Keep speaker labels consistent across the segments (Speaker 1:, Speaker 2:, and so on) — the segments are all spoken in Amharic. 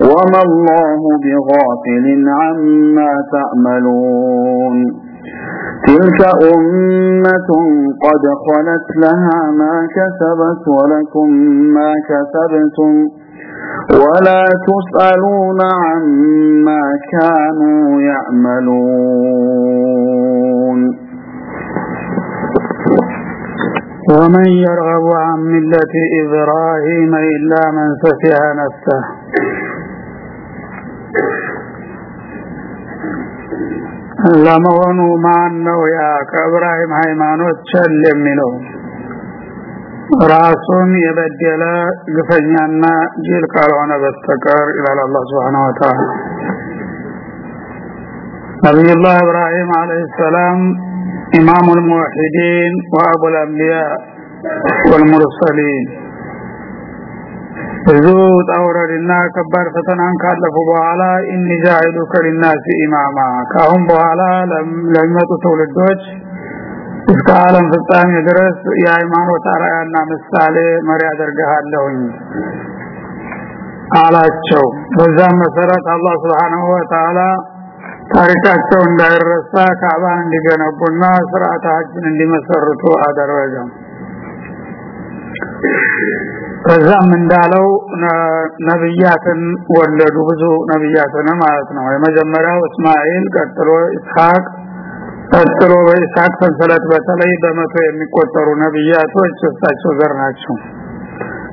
Speaker 1: وما الله بغافل عما تعملون تلك أمة قد خلت لها ما كسبت ولكم ما كسبتم ولا تسألون عما كانوا يعملون
Speaker 2: ومن يرغب عن ملة إبراهيم إلا من سفه نفسه ለመሆኑ ማን ነው ያ ከእብራሂም ሃይማኖት ቸል የሚለው? ራሱን የበደለ ግፈኛና ጅል ካልሆነ በስተቀር ይላል አላህ Subhanahu Wa Ta'ala ነብዩላህ ኢብራሂም አለይሂ ሰላም ኢማሙል ሙወሂዲን ወአቡል አንቢያ ወልሙርሰሊን ብዙ ጣውረድና ከባድ ፈተናን ካለፉ በኋላ ኢኒ ጃኢሉከ ሊናሲ ኢማማ። ካሁን በኋላ ለሚመጡ ትውልዶች እስከ ዓለም ፍጻሜ ድረስ የሃይማኖት አርአያና ምሳሌ መሪ አደርግሃለሁኝ አላቸው። በዛም መሰረት አላህ Subhanahu Wa ታሪካቸው እንዳይረሳ ካባን እንዲገነቡና ስርዓተ ሀጅን እንዲመሰርቱ አደረገ ከዛም እንዳለው ነብያትን ወለዱ ብዙ ነብያትን ማለት ነው። የመጀመሪያው እስማኤል ቀጥሎ ኢስሐቅ ቀጥሎ በኢስሐቅ ሰንሰለት በተለይ በመቶ የሚቆጠሩ ነብያቶች እሳቸው ዘር ናቸው።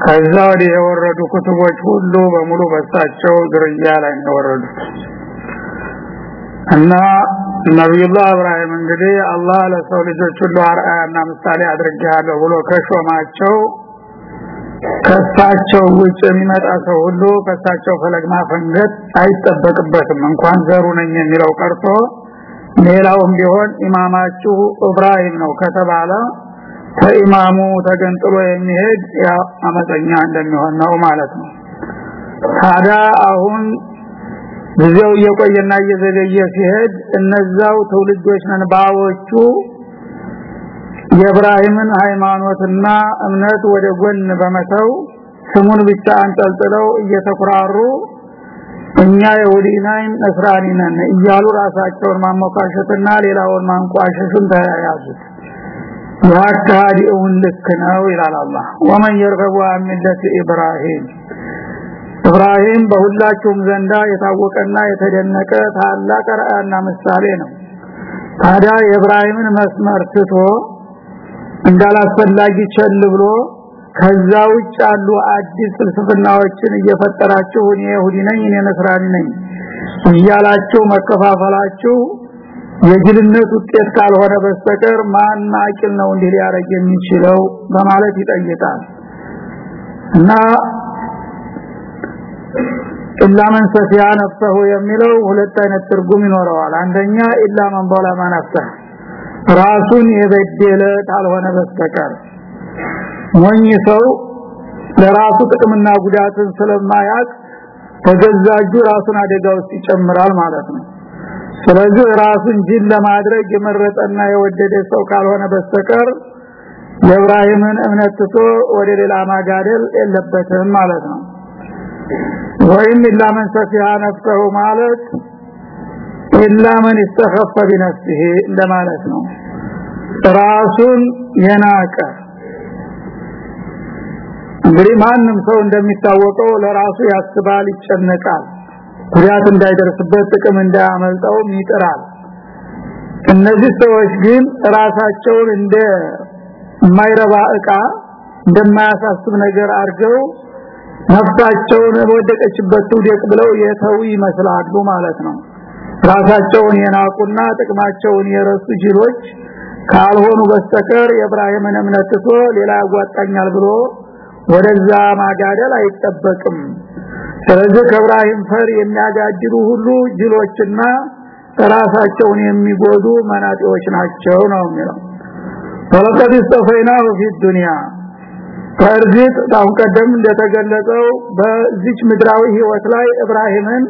Speaker 2: ከዛ ወዲህ የወረዱ ኩቱቦች ሁሉ በሙሉ በሳቸው ዝርያ ላይ ነው የወረዱት። እና ነብዩላህ ኢብራሂም እንግዲህ አላህ ለሰው ልጆች ሁሉ አርአያና ምሳሌ አድርጌያለሁ ብሎ ከሾማቸው ከሳቸው ውጭ የሚመጣ ሰው ሁሉ ከሳቸው ፈለግ ማፈንገጥ አይጠበቅበትም። እንኳን ዘሩ ነኝ የሚለው ቀርቶ ሌላውም ቢሆን ኢማማችሁ ኢብራሂም ነው ከተባለ ከኢማሙ ተገንጥሎ የሚሄድ ያ አመፀኛ እንደሚሆን ነው ማለት ነው። ታዲያ አሁን ጊዜው እየቆየና እየዘገየ ሲሄድ እነዛው ትውልዶች ነን ባዎቹ የእብራሂምን ሃይማኖትና እምነት ወደ ጎን በመተው ስሙን ብቻ አንጠልጥለው እየተኩራሩ እኛ የወዲናይን ነስራኒ እያሉ ራሳቸውን ማሞካሸትና ሌላውን ማንቋሸሽን ተያያዙት ያካዲ እውን ልክ ነው ይላል አላህ። ወመን የርገቡ አሚለት ኢብራሂም። ኢብራሂም በሁላችሁም ዘንዳ የታወቀና የተደነቀ ታላቅ ራእና ምሳሌ ነው። ታዲያ የኢብራሂምን መስመር ትቶ እንዳላስፈላጊ ቸል ብሎ ከዛ ውጭ ያሉ አዲስ ፍልስፍናዎችን እየፈጠራችሁ እኔ ይሁዲ ነኝ እኔ ነስራኒ ነኝ እያላችሁ መከፋፈላችሁ የጅልነት ውጤት ካልሆነ በስተቀር ማን አቂል ነው እንዲህ ሊያረግ የሚችለው በማለት ይጠይቃል። እና ኢላ መን ሰፊያ ነፍሰሁ የሚለው ሁለት አይነት ትርጉም ይኖረዋል። አንደኛ ኢላ መን በለማ ነፍሰሁ ራሱን የበደለ ካልሆነ በስተቀር ሞኝ ሰው ለራሱ ጥቅምና ጉዳትን ስለማያቅ ተገዛጁ ራሱን አደጋ ውስጥ ይጨምራል ማለት ነው። ስለዚህ ራሱን ጅል ለማድረግ የመረጠና የወደደ ሰው ካልሆነ በስተቀር የኢብራሂምን እምነት ትቶ ወደ ሌላ ማጋደል የለበትም ማለት ነው። ወይም ኢላ መን ሰፊሃ ነፍሰሁ ማለት ኢላ መን استخف بنفسه እንደማለት ነው ራሱን የናቀ እንግዲህ ማንም ሰው እንደሚታወቀው ለራሱ ያስባል ይጨነቃል ጉዳት እንዳይደርስበት ጥቅም እንዳያመልጠው ይጥራል እነዚህ ሰዎች ግን ራሳቸውን እንደ የማይረባ እቃ እንደማያሳስብ ነገር አድርገው ነፍሳቸውን ወደቀችበት ትውደቅ ብለው የተው ይመስላሉ ማለት ነው ራሳቸውን የናቁና ጥቅማቸውን የረሱ ጅሎች ካልሆኑ በስተቀር የእብራሂምን እምነት ትቶ ሌላ ያጓጣኛል ብሎ ወደዛ ማጋደል አይጠበቅም። ስለዚህ ከእብራሂም ፈር የሚያጋድሉ ሁሉ ጅሎችና ራሳቸውን የሚጎዱ መናጤዎች ናቸው ነው የሚለው። ወለቀድ ስተፈይናሁ ፊ ዱንያ። ከእርግጥ አሁን ቀደም እንደተገለጸው በዚች ምድራዊ ህይወት ላይ እብራሂምን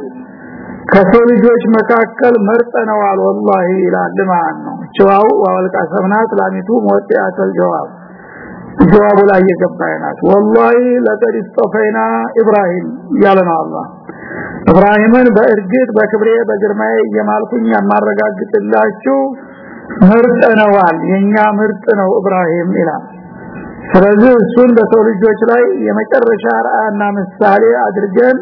Speaker 2: ከሰው ልጆች መካከል መርጠነዋል ወላሂ ይላል ማለት ነው ጨዋው ወልቃ ሰምናት ላሚቱ ሞጥያተል ጀዋብ ጀዋቡ ላይ የገባይናት ወላሂ ለቀድ استفينا ኢብራሂም ያለና አላህ ኢብራሂምን በእርግጥ በክብሬ በግርማዬ የማልኩኝ ያማረጋግጥላችሁ መርጠነዋል የኛ ምርጥ ነው ኢብራሂም ይላል ስለዚህ እሱን በሰው ልጆች ላይ የመጨረሻ ራእና ምሳሌ አድርገን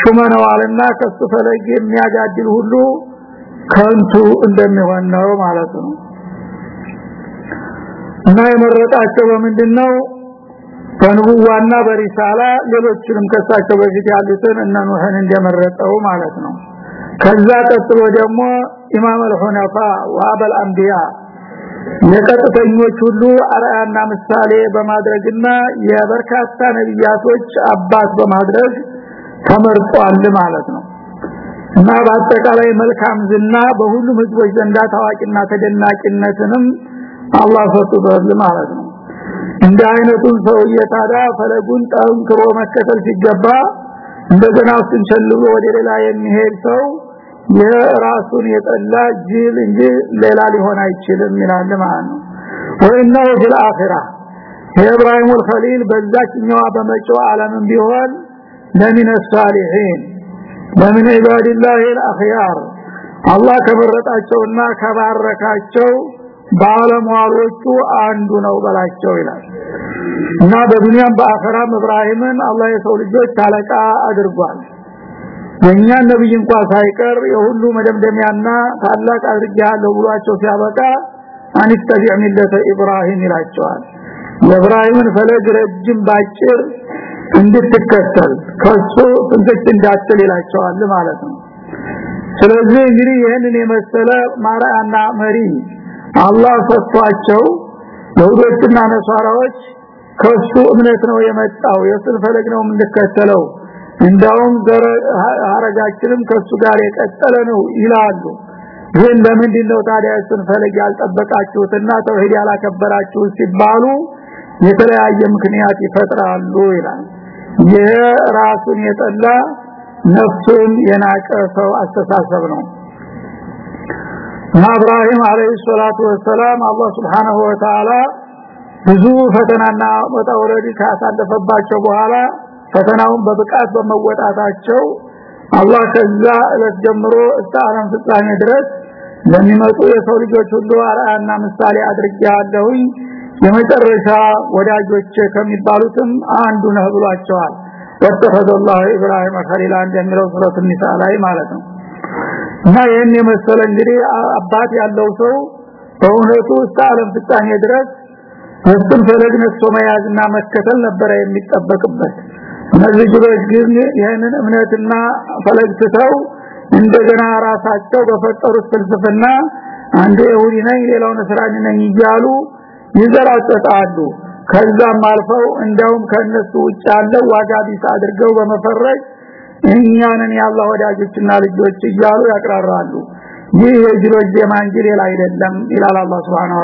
Speaker 2: ሹመነዋልና ከሱ ፈለግ የሚያጋድል ሁሉ ከንቱ እንደሚሆን ነው ማለት ነው። እና የመረጣቸው በምንድነው? በንቡዋና በሪሳላ ሌሎችንም ከሳቸው በፊት ያሉትን እነ ኑህን እንደመረጠው ማለት ነው። ከዛ ቀጥሎ ደግሞ ኢማም አልሁነፋ ወአበል አንቢያ የቀጥተኞች ሁሉ አርአያና ምሳሌ በማድረግና የበርካታ ነብያቶች አባት በማድረግ ተመርጧል ማለት ነው። እና በአጠቃላይ መልካም ዝና በሁሉም ህዝቦች ዘንዳ ታዋቂና ተደናቂነትንም አላህ ሰጥቷል ማለት ነው። እንደ አይነቱን ሰውዬ ታዲያ ፈለጉን ጠንክሮ መከተል ሲገባ እንደገና እሱን ቸልሎ ወደ ሌላ የሚሄድ ሰው የራሱን የጠላ ጅል እንጂ ሌላ ሊሆን አይችልም ይላል ማለት ነው። ወእነሁ ፊል አኺራ። የኢብራሂም አልኸሊል በዛችኛዋ በመጪው ዓለምም ቢሆን ለምን الصالحين ለምን عباد الله الاخيار አላህ ከመረጣቸውና ከባረካቸው ባለሟሎቹ አንዱ ነው በላቸው ይላል እና በዱንያም በአኸራም ኢብራሂምን አላህ የሰው ልጆች ታለቃ አድርጓል የኛ ነብይ እንኳን ሳይቀር የሁሉ መደምደሚያና ታላቅ አድርጋለሁ ብሏቸው ሲያበቃ አንስተቢዕ ሚለተ ኢብራሂም ይላቸዋል የኢብራሂምን ፈለግ ረጅም ባጭር እንድትከተል ከሱ እንግዲህ እንዳትል ይላቸዋል ማለት ነው። ስለዚህ እንግዲህ ይህንን የመሰለ ማራያና መሪ አላህ ሰጥቷቸው ይሁዶችና ነሳራዎች ከሱ እምነት ነው የመጣው የሱን ፈለግ ነው የምንከተለው እንዳውም ሀረጋችንም ከሱ ጋር የቀጠለ ነው ይላሉ። ግን ለምንድን ነው ታዲያ እሱን ፈለግ ያልጠበቃችሁትና ተውሂድ ያላከበራችሁ ሲባሉ የተለያየ ምክንያት ይፈጥራሉ ይላል ይህ ራሱን የጠላ ነፍሱን የናቀ ሰው አስተሳሰብ ነው። ኢብራሂም አለይሂ ሰላቱ ወሰላም አላህ Subhanahu Wa Ta'ala ብዙ ፈተናና ወጣውረድ ካሳለፈባቸው በኋላ ፈተናውን በብቃት በመወጣታቸው አላህ ከዛ እለት ጀምሮ እስከ ዓለም ፍጻሜ ድረስ ለሚመጡ የሰው ልጆች ሁሉ አርአያና ምሳሌ አድርጌያለሁኝ የመጨረሻ ወዳጆች ከሚባሉትም አንዱ ነህ ብሏቸዋል። ወተፈደላሁ ኢብራሂም ኸሊላ እንደሚለው ሱረት ኒሳ ላይ ማለት ነው። እና ይህን የመሰለ እንግዲህ አባት ያለው ሰው በእውነቱ እስከ ዓለም ፍጻሜ ድረስ እሱን ፈለግ ነፍሶ መያዝና መከተል ነበረ የሚጠበቅበት። እነዚህ ጅሎች ግን ይህንን እምነትና ፈለግ ትተው እንደገና ራሳቸው በፈጠሩት ፍልስፍና አንዱ ይሁዲ ነኝ ሌላው ነስራኒ ነኝ እያሉ ይዘራጠጣሉ ከዛም አልፈው እንደውም ከነሱ ውጭ ያለ ዋጋ ቢስ አድርገው በመፈረጅ እኛንን ያላህ ወዳጆችና ልጆች እያሉ ያቅራራሉ። ይህ የጅሮች ዜማ እንጂ ሌላ አይደለም ይላል አላህ Subhanahu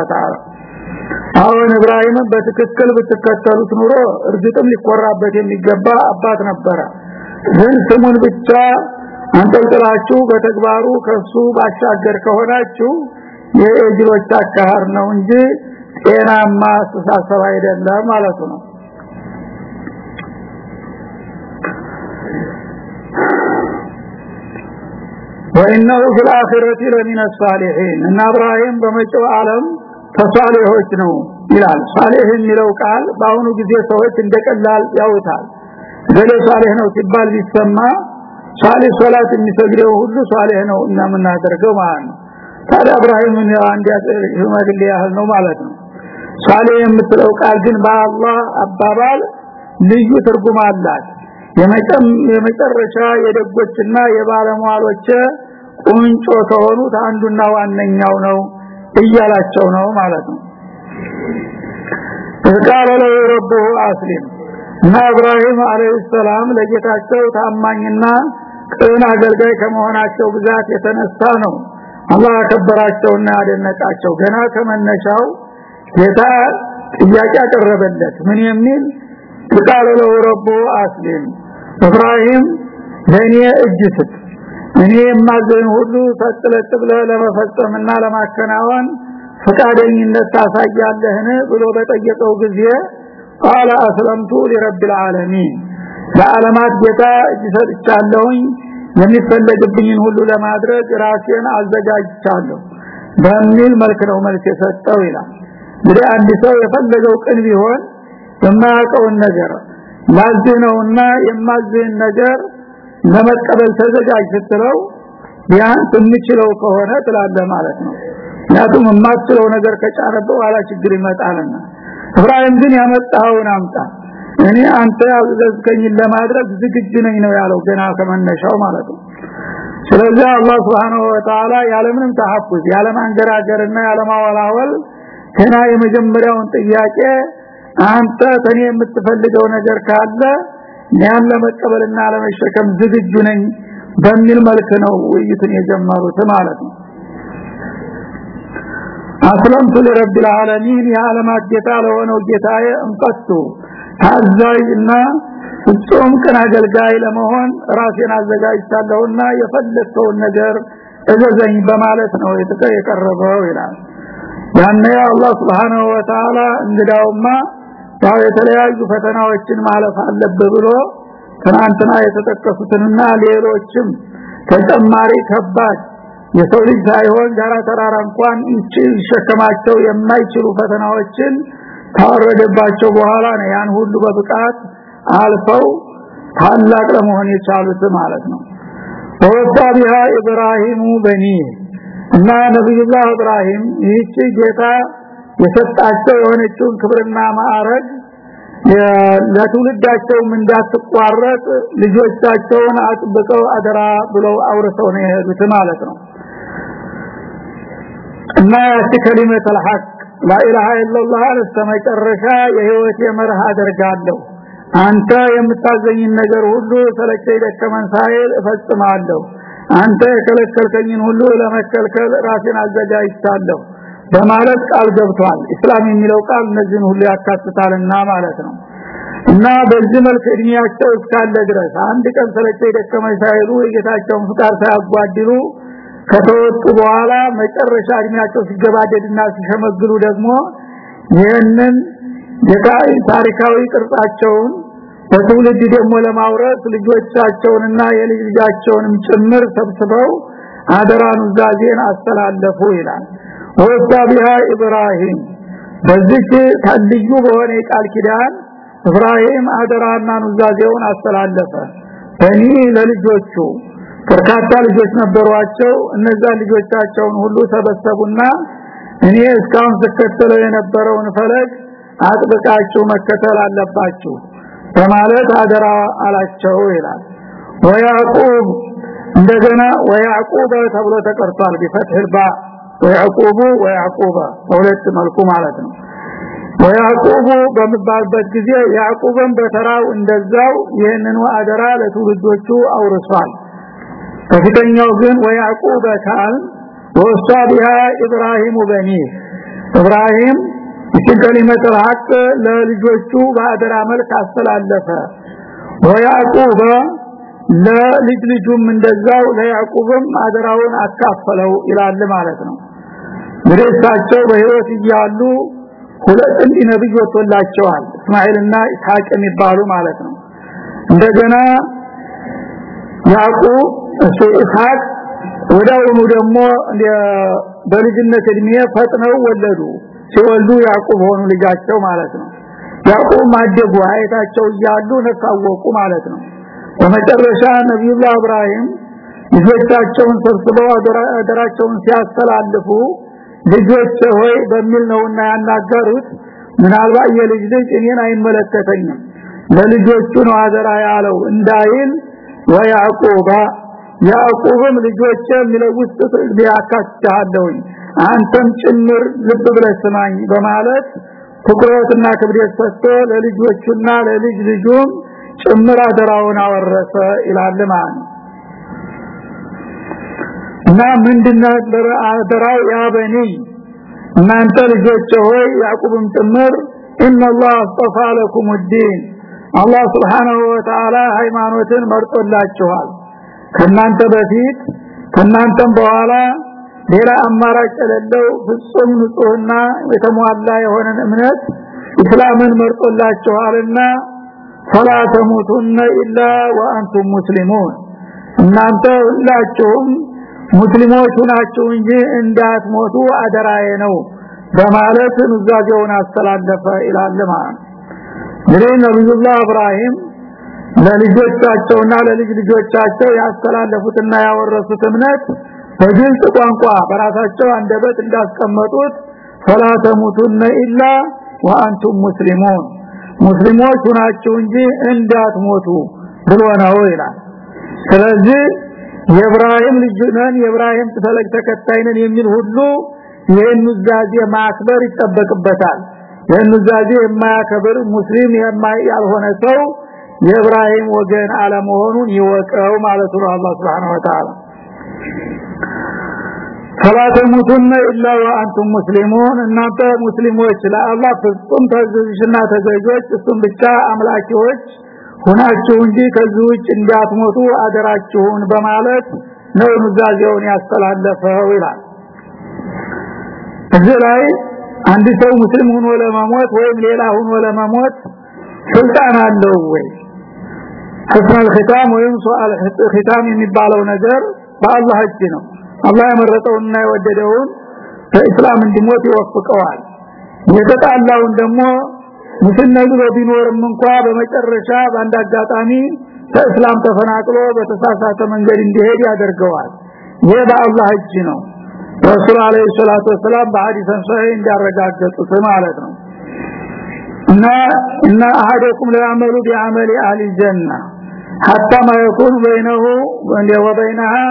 Speaker 2: አሁን ኢብራሂም በትክክል ብትከተሉት ኑሮ እርግጥም ሊቆራበት የሚገባ አባት ነበረ። ግን ስሙን ብቻ አንጠልጥላችሁ በተግባሩ ከሱ ባሻገር ከሆናችሁ የእጅሮች አካሃር ነው እንጂ ጤናማ አስተሳሰብ አይደለም ማለቱ ነው። ወኢነሁ ፊል አኺረቲ ለሚነ ሳሊሒን እና ኢብራሂም በመጪው ዓለም ተሳሊሆች ነው ይላል። ሳሊህ የሚለው ቃል በአሁኑ ጊዜ ሰዎች እንደቀላል ያውታል። ገሌ ሳሊህ ነው ሲባል ቢሰማ ሳሊህ ሶላት የሚሰግደው ሁሉ ሳሊህ ነው እና የምናደርገው ማለት ነው። ታዲያ ኢብራሂም አንድ ሽማግሌ ያህል ነው ማለት ነው ሳሊህ የምትለው ቃል ግን በአላህ አባባል ልዩ ትርጉም አላት። የመጨረሻ የደጎችና የባለሟሎች ቁንጮ ከሆኑት አንዱና ዋነኛው ነው እያላቸው ነው ማለት ነው። ቃለ ለው ረብሁ አስሊም እና ኢብራሂም አለይሂ ሰላም ለጌታቸው ታማኝና ቅን አገልጋይ ከመሆናቸው ብዛት የተነሳ ነው። አላህ ያከበራቸውና ያደነቃቸው ገና ከመነሻው ጌታ ጥያቄ አቀረበለት ምን የሚል ቃለ ለው ረብሁ አስሊም ኢብራሂም ለኔ እጅ ስጥ እኔ የማዘን ሁሉ ተጥለጥ ብለህ ለመፈጸምና ለማከናወን ፈቃደኝነት ታሳያለህን ብሎ በጠየቀው ጊዜ قال اسلمت لرب العالمين ለዓለማት ጌታ እጅ ሰጥቻለሁኝ የሚፈለግብኝን ሁሉ ለማድረግ ራሴን አዘጋጅቻለሁ በሚል መልክ ነው መልስ የሰጠው ይላል እንግዲህ አንድ ሰው የፈለገው ቅን ቢሆን የማያውቀውን ነገር ላዝህ ነውና ነገር ለመቀበል ተዘጋጅ ስትለው ቢያንስ የምችለው ከሆነ ትላለ ማለት ነው። ምክንያቱም የማትችለው ነገር ከጫረበው ኋላ ችግር ይመጣልና። ኢብራሂም ግን ያመጣውን አምጣ። እኔ አንተ ያዘዝከኝን ለማድረግ ዝግጁ ነኝ ነው ያለው ገና ከመነሻው ማለት ነው። ስለዚህ አላህ Subhanahu Wa Ta'ala ያለምንም ተሐፉዝ ያለማንገራገርና ያለማወላወል ገና የመጀመሪያውን ጥያቄ አንተ ከኔ የምትፈልገው ነገር ካለ ያን ለመቀበልና ለመሸከም ዝግጁ ነኝ በሚል መልክ ነው ውይይቱን የጀመሩት ማለት ነው። አስለምቱ ለረብል ዓለሚን የዓለማት ጌታ ለሆነው ጌታዬ እንቀጡ ታዛዥና ፍጹም ቅን አገልጋይ ለመሆን ራሴን አዘጋጅቻለሁና የፈለከውን ነገር እዘዘኝ በማለት ነው የቀረበው ይላል ያነ አላህ Subhanahu Wa Ta'ala እንግዳውማ ያው የተለያዩ ፈተናዎችን ማለፍ አለበት ብሎ ትናንትና የተጠቀሱትንና ሌሎችም ተጨማሪ ከባድ የሰው ልጅ ሳይሆን ጋራ ተራራ እንኳን ይሸከማቸው የማይችሉ ፈተናዎችን ታወረደባቸው በኋላ ነው ያን ሁሉ በብቃት አልፈው ታላቅ ለመሆን የቻሉት ማለት ነው። ወጣ ቢሃ ኢብራሂሙ በኒ እና ነብዩላህ ኢብራሂም ይህቺ ጌታ የሰጣቸው የሆነችውን ክብርና ማዕረግ ለትውልዳቸውም እንዳትቋረጥ ልጆቻቸውን አጥብቀው አደራ ብለው አውርሰው ነው የሄዱት ማለት ነው። እና ያቺ ከሊመት አልሐቅ ላኢላሃ ኢላላህ ለስተመጨረሻ የህይወት የመርህ አደርጋለሁ አንተ የምታዘኝን ነገር ሁሉ ሰለቸኝ ደከመን ሳይል እፈጽማለሁ። አንተ የከለከልከኝን ሁሉ ለመከልከል ራሴን አዘጋጅቻለሁ በማለት ቃል ገብቷል። እስላም የሚለው ቃል እነዚህን ሁሉ ያካትታልና ማለት ነው። እና በዚህ መልክ እድሜያቸው እስካለ ድረስ አንድ ቀን ሰለቸኝ ደከመኝ ሳይሉ የጌታቸውን ፍቃድ ሳያጓድሉ ከተወጡ በኋላ መጨረሻ እድሜያቸው ሲገባደድና ሲሸመግሉ ደግሞ ይህንን ታሪካዊ ቅርጻቸውን በትውልድ ደግሞ ለማውረስ ልጆቻቸውንና የልጅ ልጃቸውንም ጭምር ሰብስበው አደራን ዛዜን አስተላለፉ ይላል። ወጣ ቢሃ ኢብራሂም። በዚህ ታልዩ በሆነ ቃል ኪዳን ኢብራሂም አደራና ኑዛዜውን አስተላለፈ። በኒ ለልጆቹ በርካታ ልጆች ነበሯቸው። እነዛ ልጆቻቸውን ሁሉ ሰበሰቡና እኔ እስካሁን ስከተለው የነበረውን ፈለግ አጥብቃችሁ መከተል አለባችሁ በማለት አደራ አላቸው ይላል። ወያዕቁብ እንደገና ወያዕቁብ ተብሎ ተቀርቷል። ቢፈትህ ባ ወያዕቁብ ወያዕቁብ ሁለት መልኩ ማለት ነው። ወያዕቁብ በመባልበት ጊዜ ያዕቁብን በተራው እንደዛው ይህንን አደራ ለትውልዶቹ አውርሷል። ከፊተኛው ግን ወያዕቁብ ካል ወሷ ቢሃ ኢብራሂም በኒ። ኢብራሂም ይህን ከሊመት ሐቅ ለልጆቹ በአደራ መልክ አስተላለፈ። ወያዕቁብ ለልጅ ልጁም እንደዛው ለያዕቁብም አደራውን አካፈለው ይላል ማለት ነው። ምድርሳቸው በህይወት እያሉ ሁለት እንዲ ነብይ ወጥቶላቸዋል። እስማኤልና ኢስሐቅ የሚባሉ ማለት ነው። እንደገና ያዕቁብ እሱ ኢስሐቅ ወዳውኑ ደግሞ በልጅነት እድሜ ፈጥነው ወለዱ ሲወልዱ ያዕቁብ ሆኑ ልጃቸው ማለት ነው። ያዕቁብ ማደጉ አይታቸው እያሉ ነካወቁ ማለት ነው። በመጨረሻ ነብዩላህ ኢብራሂም ልጆቻቸውን ሰብስበው አደራቸውን ሲያስተላልፉ ልጆች ሆይ በሚል ነውና ያናገሩት። ምናልባት የልጅ ልጅ እኔን አይመለከተኝም። ለልጆቹ ነው አደራ ያለው እንዳይል ወያዕቁባ ያዕቁብም ልጆች የሚለው ውስጥ ቢያካትታለሁኝ አንተም ጭምር ልብ ብለህ ስማኝ በማለት ትኩረትና ክብደት ሰጥቶ ለልጆቹና ለልጅ ልጁም ጭምር አደራውን አወረሰ ይላል ማለት እና ምንድነው አደራው? ያበኒ እናንተ ልጆች ሆይ ያዕቆብም ጭምር ኢነላህ አስጠፋ ለኩም ዲን አላህ Subhanahu Wa ሃይማኖትን መርጦላችኋል። ከናንተ በፊት ከናንተም በኋላ ሌላ አማራጭ የሌለው ፍጹም ንጹህና የተሟላ የሆነ እምነት እስላምን መርጦላችኋልና ፈላ ተሙቱነ ኢላ ወአንቱም ሙስሊሙን። እናንተ ሁላችሁም ሙስሊሞች ናችሁ እንጂ እንዳትሞቱ አደራዬ ነው በማለት ኑዛዜውን አስተላለፈ ይላል ማለት እንግዲህ ነብዩላህ ኢብራሂም ለልጆቻቸውና ለልጅ ልጆቻቸው ያስተላለፉትና ያወረሱት እምነት በግልጽ ቋንቋ በራሳቸው አንደበት እንዳስቀመጡት ፈላ ተሙቱነ ኢላ ወአንቱም ሙስሊሙን። ሙስሊሞች ናችሁ እንጂ እንዳትሞቱ ብሎ ነው ይላል። ስለዚህ የኢብራሂም ልጅ ነን የኢብራሂም ተፈለግ ተከታይ ነን የሚል ሁሉ ይህን ኑዛዜ ማክበር ይጠበቅበታል። ይህን ኑዛዜ የማያከብር ሙስሊም ያልሆነ ሰው የኢብራሂም ወገን አለመሆኑን ይወቀው ማለት ነው አላህ Subhanahu Wa ፈላተሙቱነ ኢላ ወአንቱም ሙስሊሙን እናንተ ሙስሊሞች ለአላህ ፍጹም ተገዥና ተገዦች እሱም ብቻ አምላኪዎች ሆናችሁ እንጂ ከዚህ ውጭ እንዳትሞቱ አደራችሁን በማለት ነው ኑዛዜውን ያስተላለፈው ይላል እዚህ ላይ አንድ ሰው ሙስሊም ሆኖ ለመሞት ወይም ሌላ ሆኖ ለመሞት ስልጣን አለው ወይ ህስመል ختام ወይም ሱአል ختام የሚባለው ነገር በአላህ እጅ ነው አላህ የመረጠውና የወደደውን በእስላም እንዲሞት ይወፍቀዋል የተጣላውን ደግሞ ሙስሊም ቢኖርም እንኳ በመጨረሻ በአንድ አጋጣሚ ከእስላም ተፈናቅሎ በተሳሳተ መንገድ እንዲሄድ ያደርገዋል ይህ በአላህ እጅ ነው ረሱል አለይሂ ሰላቱ ወሰላም በሐዲስ ሰሂህ እንዳረጋገጡት ማለት ነው እና እና አሐደኩም ለያመሉ ቢአመሊ አህሊ ጀና حتى ما يكون بينه وبينها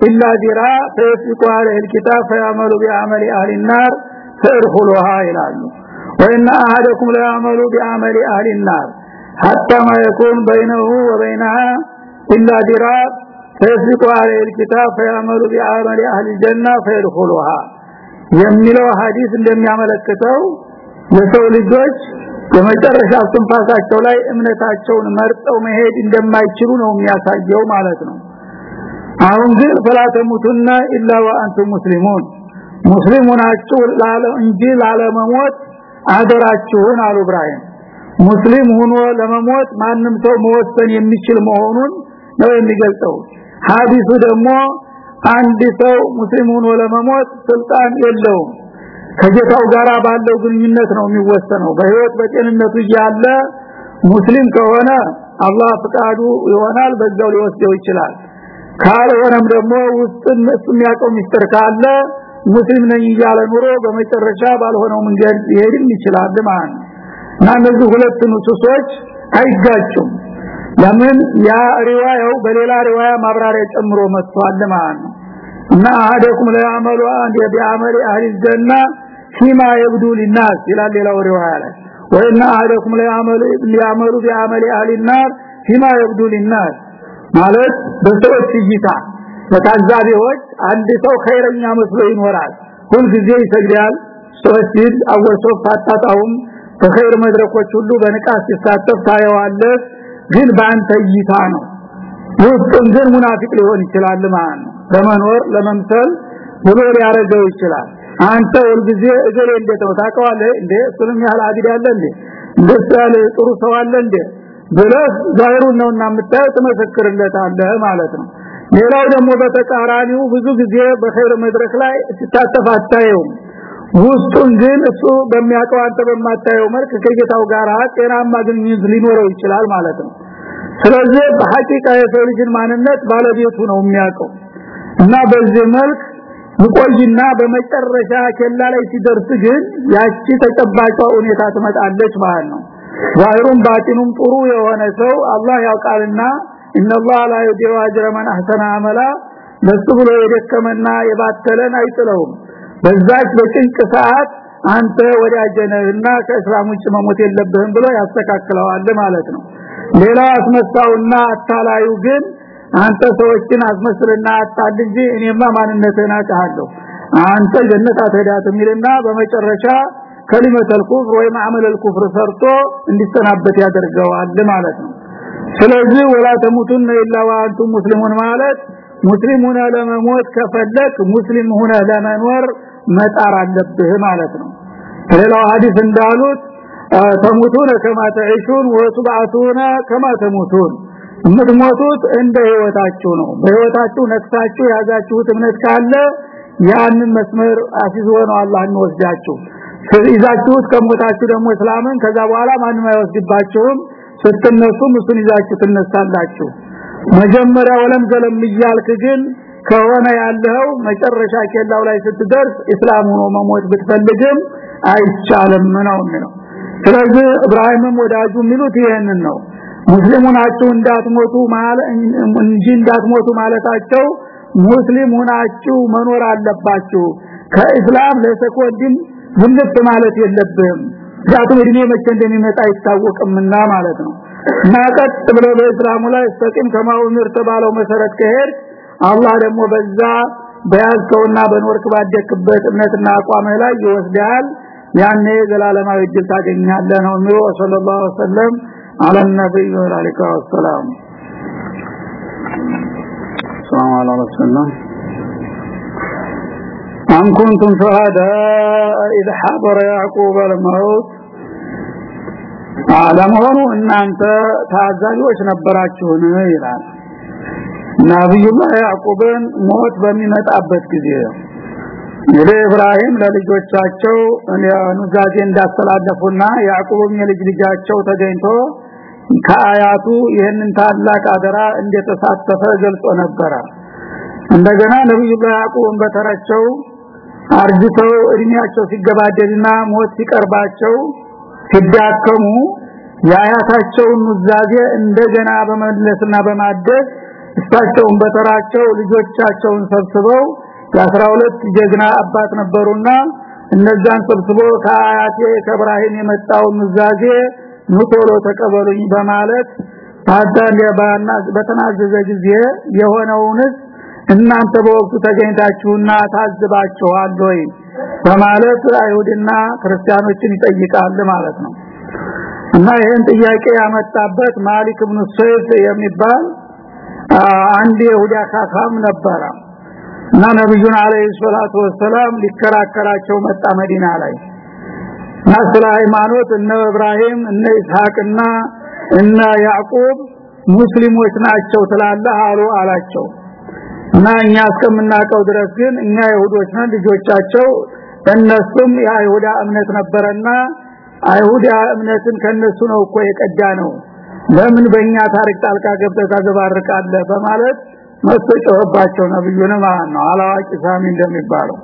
Speaker 2: ኢላ ዚራ ፈይስቁ አለህል ኪታብ ፈያመሉ ቢአመሊ አህሊ ናር ፈእድኹሉሃ ይላሉ ወኢነ ለያመሉ ቢአመሊ አህሊ ሐታ ማ በይነሁ ወበይነሃ ኢላ ዚራ ፈይስቁ አለህል ኪታብ ፈያመሉ ቢአመሊ አህሊ ጀና ፈእድኹሉሃ የሚለው ሐዲስ እንደሚያመለክተው የሰው ልጆች የመጨረሻ ትንፋሳቸው ላይ እምነታቸውን መርጠው መሄድ እንደማይችሉ ነው የሚያሳየው ማለት ነው። አሁን ግን ፈላተሙቱና ኢላ ወአንቱም ሙስሊሙን። ሙስሊሙናችሁ ላለ እንጂ ላለመሞት አደራችሁን አሉ ኢብራሂም። ሙስሊም ሆኖ ለመሞት ማንም ሰው መወሰን የሚችል መሆኑን ነው የሚገልጸው። ሐዲሱ ደግሞ አንድ ሰው ሙስሊም ሆኖ ለመሞት ስልጣን የለውም። ከጌታው ጋር ባለው ግንኙነት ነው የሚወሰነው። በህይወት በጤንነቱ እያለ ሙስሊም ከሆነ አላህ ፍቃዱ ይሆናል በዛው ሊወስደው ይችላል ካልሆነም ደግሞ ውስጥም እሱ የሚያውቀው ሚስጥር ካለ ሙስሊም ነኝ እያለ ኑሮ በመጨረሻ ባልሆነው መንገድ ይሄድም ይችላል ማለት እና እነዚህ ሁለት ንሱሶች አይጋጩም። ለምን? ያ ሪዋያው በሌላ ሪዋያ ማብራሪያ ጨምሮ መጥቷል ማለት ነው። እና አሐደኩም ለያመሉ አንድ ቢአመል አህሊ ጀና ፊማ ይብዱ ሊናስ ይላል ሌላው ሪዋያ ላይ። ወይና አሐደኩም ለያመሉ ቢአመል አህሊ ናር ፊማ ይብዱ ሊናስ ማለት በሰዎች እይታ በታዛቢዎች አንድ ሰው ኸይረኛ መስሎ ይኖራል። ሁል ጊዜ ይሰግዳል። ሶስት አወሶ ፈጣጣውም በኸይር መድረኮች ሁሉ በንቃት ሲሳተፍ ታየዋለህ። ግን በአንተ እይታ ነው። ውስጡን ግን ሙናፊቅ ሊሆን ይችላል ማለት ነው። ለመኖር ለመምሰል ብሎ ሊያረገው ይችላል። አንተ ሁልጊዜ እገሌ እንደተው ታውቀዋለህ እንዴ? እሱንም ያህል አዲድ ያለ እንዴ? እንደሱ ያለ ጥሩ ሰው አለ እንዴ ብለህ ዛይሩን ነውና የምታየው ትመሰክርለታለህ ማለት ነው። ሌላው ደግሞ በተቃራኒው ብዙ ጊዜ በኸይር መድረክ ላይ አታየውም። ውስጡን ግን እሱ በሚያውቀው አንተ በማታየው መልክ ከጌታው ጋር ጤናማ ግንኙነት ሊኖረው ይችላል ማለት ነው። ስለዚህ በሐቂቃ የሰው ልጅን ማንነት ባለቤቱ ነው የሚያውቀው። እና በዚህ መልክ ይቆይና በመጨረሻ ኬላ ላይ ሲደርስ ግን ያቺ ተጨባጯ ሁኔታ ትመጣለች ማለት ነው ዛሂሩም ባጢኑም ጥሩ የሆነ ሰው አላህ ያውቃልና ኢነላህ ላ ዩዲዑ አጅረ መን አህሰነ አመላ ለሱ ብሎ የደከመና የባተለን አይጥለውም። በዛች በጭንቅ ሰዓት አንተ ወዳጀነህና ከእስላም ውጭ መሞት የለብህም ብሎ ያስተካክለዋል ማለት ነው። ሌላው አስመሳውና አታላዩ ግን አንተ ሰዎችን አስመስልና አታል እንጂ እኔማ ማንነትህን አውቃለሁ አንተ ጀነት አትሄዳትም ይልና በመጨረሻ ከሊመተል ኩፍር ወይ ማዕመለል ኩፍር ሰርቶ እንዲሰናበት ያደርገዋል ማለት ነው። ስለዚህ ወላ ተሙቱን ኢላ ወአንቱም ሙስሊሙን ማለት ሙስሊም ሆነ ለመሞት ከፈለክ ሙስሊም ሆነ ለመኖር መጣር አለብህ ማለት ነው። ሌላው ሐዲስ እንዳሉት ተሙቱን ከማ ተዒሹን ወቱባቱና ከማ ተሙቱን። የምትሞቱት እንደ ህይወታችሁ ነው። በህይወታችሁ ነክሳችሁ ያዛችሁት እምነት ካለ ያንን መስመር አሲዞ ነው አላህ እንወስዳችሁ ይዛችሁት ከሞታችሁ ደግሞ እስላምን ከዛ በኋላ ማንም አይወስድባችሁም። ስትነሱም እሱን ይዛችሁ ትነሳላችሁ። መጀመሪያ ወለም ዘለም ይያልክ ግን ከሆነ ያለው መጨረሻ ኬላው ላይ ስትደርስ እስላም ሆኖ መሞት ብትፈልግም አይቻልም ነው የሚለው። ስለዚህ ኢብራሂምም ወዳጁ የሚሉት ይሄንን ነው። ሙስሊሙናችሁ እንዳትሞቱ ማለት እንጂ እንዳትሞቱ ማለታቸው ሙስሊም ሆናችሁ መኖር አለባችሁ። ከእስላም ለሰኮንድም ዝምት ማለት የለብህም ምክንያቱም እድሜ መቼ እንደሚመጣ አይታወቅምና ማለት ነው እና ቀጥ ብሎ በእስላሙ ላይ استقم كما امرت ባለው መሰረት ከሄድ አላህ ደግሞ በዛ በያዝከውና በኖርክ ባደክበት እምነትና አቋም ላይ ይወስዳል ያኔ ዘላለማዊ እድል ታገኛለህ ነው የሚለው ሰለላሁ ዐለይሂ ወሰለም على النبي وعليك السلام
Speaker 1: السلام على رسول الله
Speaker 2: أم كنتم شهداء إذ حضر يعقوب الموت አለመሆኑ እናንተ ታዛዦች ነበራችሁን ይላል ነብዩላህ ያዕቆብን ሞት በሚመጣበት ጊዜ እንግዲህ ኢብራሂም ለልጆቻቸው ኑዛዜ እንዳስተላለፉና ያዕቆብም የልጅ ልጃቸው ተገኝቶ ከአያቱ ይህንን ታላቅ አደራ እንደተሳተፈ ገልጾ ነበረ እንደገና ነብዩ ያዕቆብን በተራቸው አርጅተው እድሜያቸው ሲገባደድና ሞት ሲቀርባቸው ሲዳከሙ የአያታቸውን ኑዛዜ እንደገና በመለስና በማደስ እሳቸውን በተራቸው ልጆቻቸውን ሰብስበው የ12 ጀግና አባት ነበሩና እነዛን ሰብስቦ ከአያቴ ከኢብራሂም የመጣውን ኑዛዜ ኑቶሎ ተቀበሉኝ በማለት ታዳለ በተናዘዘ ጊዜ የሆነውንስ እናንተ በወቅቱ ተገኝታችሁና ታዝባችኋል ወይ? በማለት አይሁድና ክርስቲያኖችን ይጠይቃል ማለት ነው። እና ይህን ጥያቄ ያመጣበት ማሊክ ኢብኑ ሰይፍ የሚባል አንድ የይሁዳ ካካም ነበረ። እና ነብዩን አለይሂ ሰላቱ ወሰለም ሊከራከራቸው መጣ መዲና ላይ። እና ስለ ሃይማኖት እነ ኢብራሂም እነ ኢስሐቅና እነ ያዕቆብ ሙስሊሞች ናቸው ትላለህ አሉ አላቸው እና እኛ እስከምናውቀው ድረስ ግን እኛ ይሁዶች ነን ልጆቻቸው። እነሱም የአይሁዳ እምነት ነበረና አይሁዳ እምነትን ከነሱ ነው እኮ የቀዳ ነው ለምን በእኛ ታሪክ ጣልቃ ገብተህ ታዘባርቃለህ? በማለት መጥቶባቸው ነብዩን ማለት ነው። አላዋቂ ሳሚ እንደሚባለው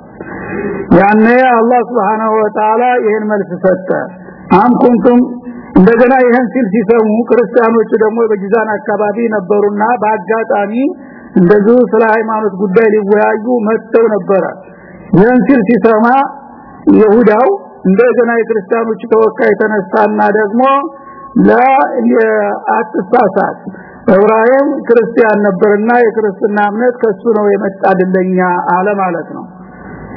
Speaker 2: ያኔ አላህ Subhanahu Wa Ta'ala ይሄን መልስ ሰጠ። አም ኩንቱም እንደገና ይሄን ሲል ሲሰሙ ክርስቲያኖቹ ደግሞ በጂዛን አካባቢ ነበሩና በአጋጣሚ እንደዚህ ስለ ሃይማኖት ጉዳይ ሊወያዩ መጥተው ነበረ። ይህን ሲል ሲሰማ ይሁዳው እንደገና የክርስቲያኖች ተወካይ ተነሳና ደግሞ ለአጥፋሳት ኢብራሂም ክርስቲያን ነበርና የክርስትና እምነት ከሱ ነው የመጣልለኛ አለ ማለት ነው።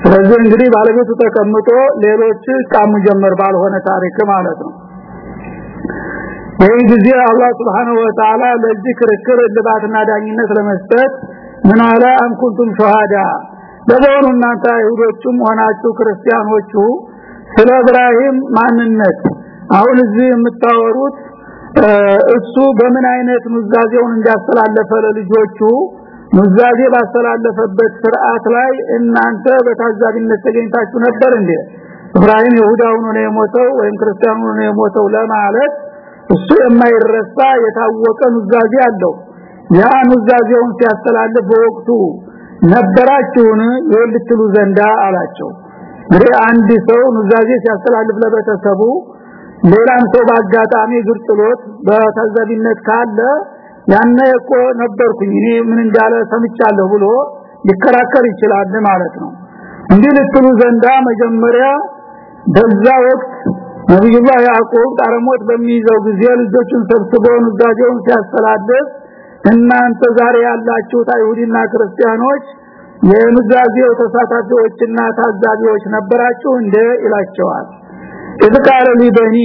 Speaker 2: ስለዚህ እንግዲህ ባለቤቱ ተቀምጦ ሌሎች ቃሙ ጀመር ባልሆነ ታሪክ ማለት ነው ይህ ጊዜ አላህ Subhanahu Wa Ta'ala ለዚህ ክርክር ዳኝነት ለመስጠት ምን አለ? አንኩንቱም ሸሃዳ ለበሆኑ እናንተ ሆናችሁ ክርስቲያኖቹ ስለ ኢብራሂም ማንነት አሁን እዚህ የምታወሩት እሱ በምን አይነት ኑዛዜውን እንዳስተላለፈ ለልጆቹ ኑዛዜ ባስተላለፈበት ስርዓት ላይ እናንተ በታዛቢነት ተገኝታችሁ ነበር እንዴ? ኢብራሂም ይሁዳውን ነው የሞተው ወይም ክርስቲያኑን ነው የሞተው ለማለት እሱ የማይረሳ የታወቀ ኑዛዜ አለው። ያ ኑዛዜውን ሲያስተላልፍ በወቅቱ ነበራችሁን? ይልትሉ ዘንዳ አላቸው። እንግዲህ አንድ ሰው ኑዛዜ ሲያስተላልፍ ለቤተሰቡ ሌላም ሰው ባጋጣሚ ግርጥሎት በታዛቢነት ካለ ያነ እኮ ነበርኩኝ እኔ ምን እንዳለ ሰምቻለሁ ብሎ ሊከራከር ይችላል ማለት ነው። እንዲህ ልትሉ ዘንዳ መጀመሪያ በዛ ወቅት ነብዩላህ ያዕቆብ ጣረሞት በሚይዘው ጊዜ ልጆቹን ሰብስቦ ኑዛዜውን ሲያስተላልፍ እናንተ ዛሬ ያላችሁ አይሁድና ክርስቲያኖች የኑዛዜው ተሳታፊዎችና ታዛቢዎች ነበራችሁ እንደ ይላቸዋል። እዝቃለ ሊበኒ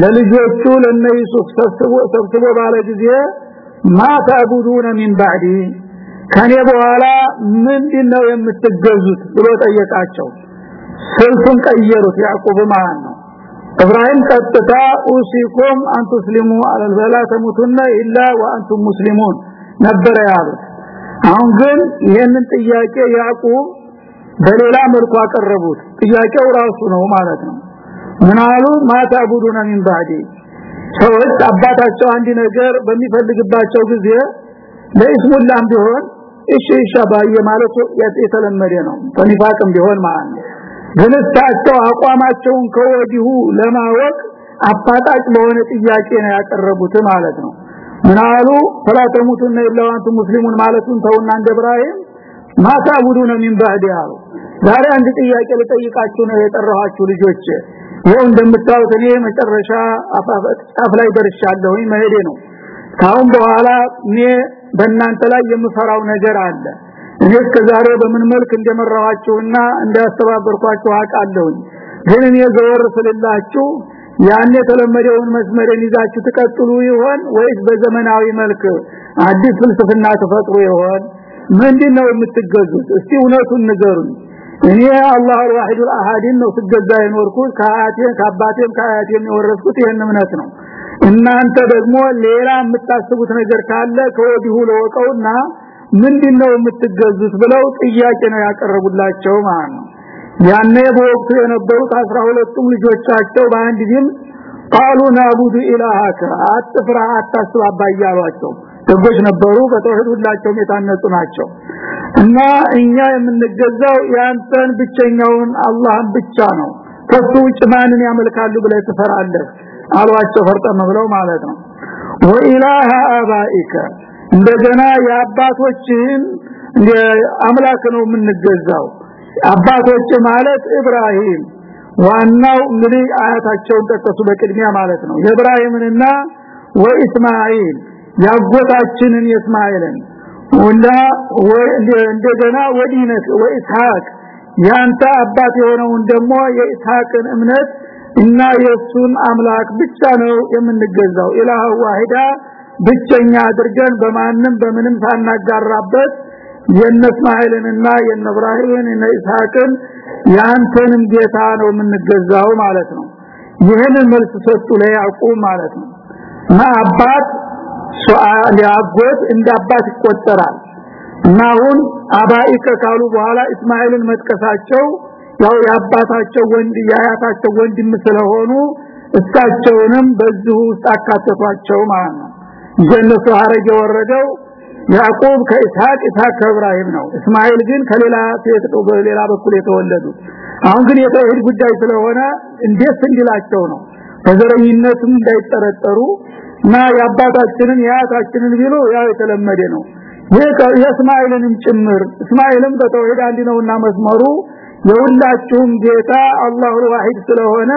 Speaker 2: ለልጆቹ ለነ ዩሱፍ ሰብስቦ ባለ ጊዜ ማታቡዱነ ሚን ባዕዲ ከኔ በኋላ ምንድነው የምትገዙት ብሎ ጠየቃቸው። ስልቱን ቀየሩት ያዕቆብ ማለት ነው ኢብራሂም ቀጥታ ኡሲኩም አን ተስሊሙ አለል በላ ተሙቱና ኢላ ወአንቱም ሙስሊሙን ነበር ያሉት። አሁን ግን ይሄንን ጥያቄ ያዕቆብ በሌላ መልኩ አቀረቡት። ጥያቄው ራሱ ነው ማለት ነው። ምናሉ ማታቡዱና ሚን ባዲ ሰዎች አባታቸው አንድ ነገር በሚፈልግባቸው ጊዜ ለኢስሙላም ቢሆን እሺ እሺ ባየ ማለት የተለመደ ነው። በኒፋቅም ቢሆን ማለት ነው ግን እሳቸው አቋማቸውን ከወዲሁ ለማወቅ አፋጣጭ በሆነ ጥያቄ ነው ያቀረቡት ማለት ነው። ምናሉ ፈላተሙቱነ ኢላ አንቱም ሙስሊሙን ማለቱን ተውና እንደ ኢብራሂም ማታቡዱነ ሚን ባዕድ ያሉ ዛሬ አንድ ጥያቄ ልጠይቃችሁ ነው የጠራኋችሁ ልጆች። ይሄው እንደምታውቁት እኔ መጨረሻ አፋፍ ላይ ደርሻለሁ መሄዴ ነው። ካሁን በኋላ እኔ በእናንተ ላይ የምፈራው ነገር አለ እኔ እስከዛሬ በምን መልክ እንደመራኋችሁና እንዳስተባበርኳችሁ አውቃለሁ ግን እኔ ዘወር ስልላችሁ ያን የተለመደውን መስመርን ይዛችሁ ተቀጥሉ ይሆን ወይስ በዘመናዊ መልክ አዲስ ፍልስፍና ተፈጥሮ ይሆን ምንድነው የምትገዙት እስቲ እውነቱን ንገሩኝ እኔ አላህ الواحد الاحد ነው ስገዛ የኖርኩት ከአያቴ ከአባቴም ከአያቴም የወረስኩት ይሄን እምነት ነው እናንተ ደግሞ ሌላ የምታስቡት ነገር ካለ ከወዲሁ ለወቀውና ምንድነው የምትገዙት ብለው ጥያቄ ነው ያቀረቡላቸው ማለት ነው። ያኔ በወቅቱ የነበሩት 12ቱም ልጆቻቸው በአንድ ድምፅ ቃሉ ናቡዱ ኢላሃከ አጥፍራ አታስብ አባያሏቸው ደጎች ነበሩ በተውሂድ ሁላቸውም የታነጹ ናቸው። እና እኛ የምንገዛው ያንተን ብቸኛውን አላህን ብቻ ነው። ከሱ ውጭ ማንን ያመልካሉ ብለህ ትፈራለህ? አሏቸው ፈርጠም ብለው ማለት ነው። ወኢላሃ አባኢከ እንደገና የአባቶችህን አምላክ ነው የምንገዛው። አባቶች ማለት ኢብራሂም ዋናው እንግዲህ አያታቸውን ጠቀሱ በቅድሚያ ማለት ነው። የኢብራሂምንና ወኢስማኤል ያጎታችንን የእስማኤልን ወላ እንደገና ወዲነት ወኢስሐቅ ያንተ አባት የሆነውን ደግሞ የኢስሐቅን እምነት እና የሱን አምላክ ብቻ ነው የምንገዛው። ኢላህ ዋሂዳ ብቸኛ አድርገን በማንም በምንም ሳናጋራበት የነስማኤልንና የነብራሂምን እና ኢስሐቅን ያንተንም ጌታ ነው የምንገዛው ማለት ነው። ይህንን መልስ ሰጡ ለያዕቁብ ማለት ነው። እና አባት ሱአል ያጎት እንደ አባት ይቆጠራል። እና አሁን አባኢከ ካሉ በኋላ እስማኤልን መጥቀሳቸው ያው የአባታቸው ወንድ የአያታቸው ወንድም ስለሆኑ እሳቸውንም በዚሁ ውስጥ አካተቷቸው ማለት ነው ጀነቱ ሐረግ የወረደው ያዕቆብ ከኢስሐቅ ኢስሐቅ ከኢብራሂም ነው። እስማኤል ግን ከሌላ ሴት በሌላ በኩል የተወለዱት። አሁን ግን የተውሂድ ጉዳይ ስለሆነ እንዴት እንዲላቸው ነው? በዘረኝነትም እንዳይጠረጠሩ እና የአባታችንን የአያታችንን ቢሉ ያው የተለመደ ነው። የእስማኤልንም ጭምር እስማኤልም በተውሂድ አንድ ነውና መስመሩ የሁላችሁም ጌታ አላሁ ዋሂድ ስለሆነ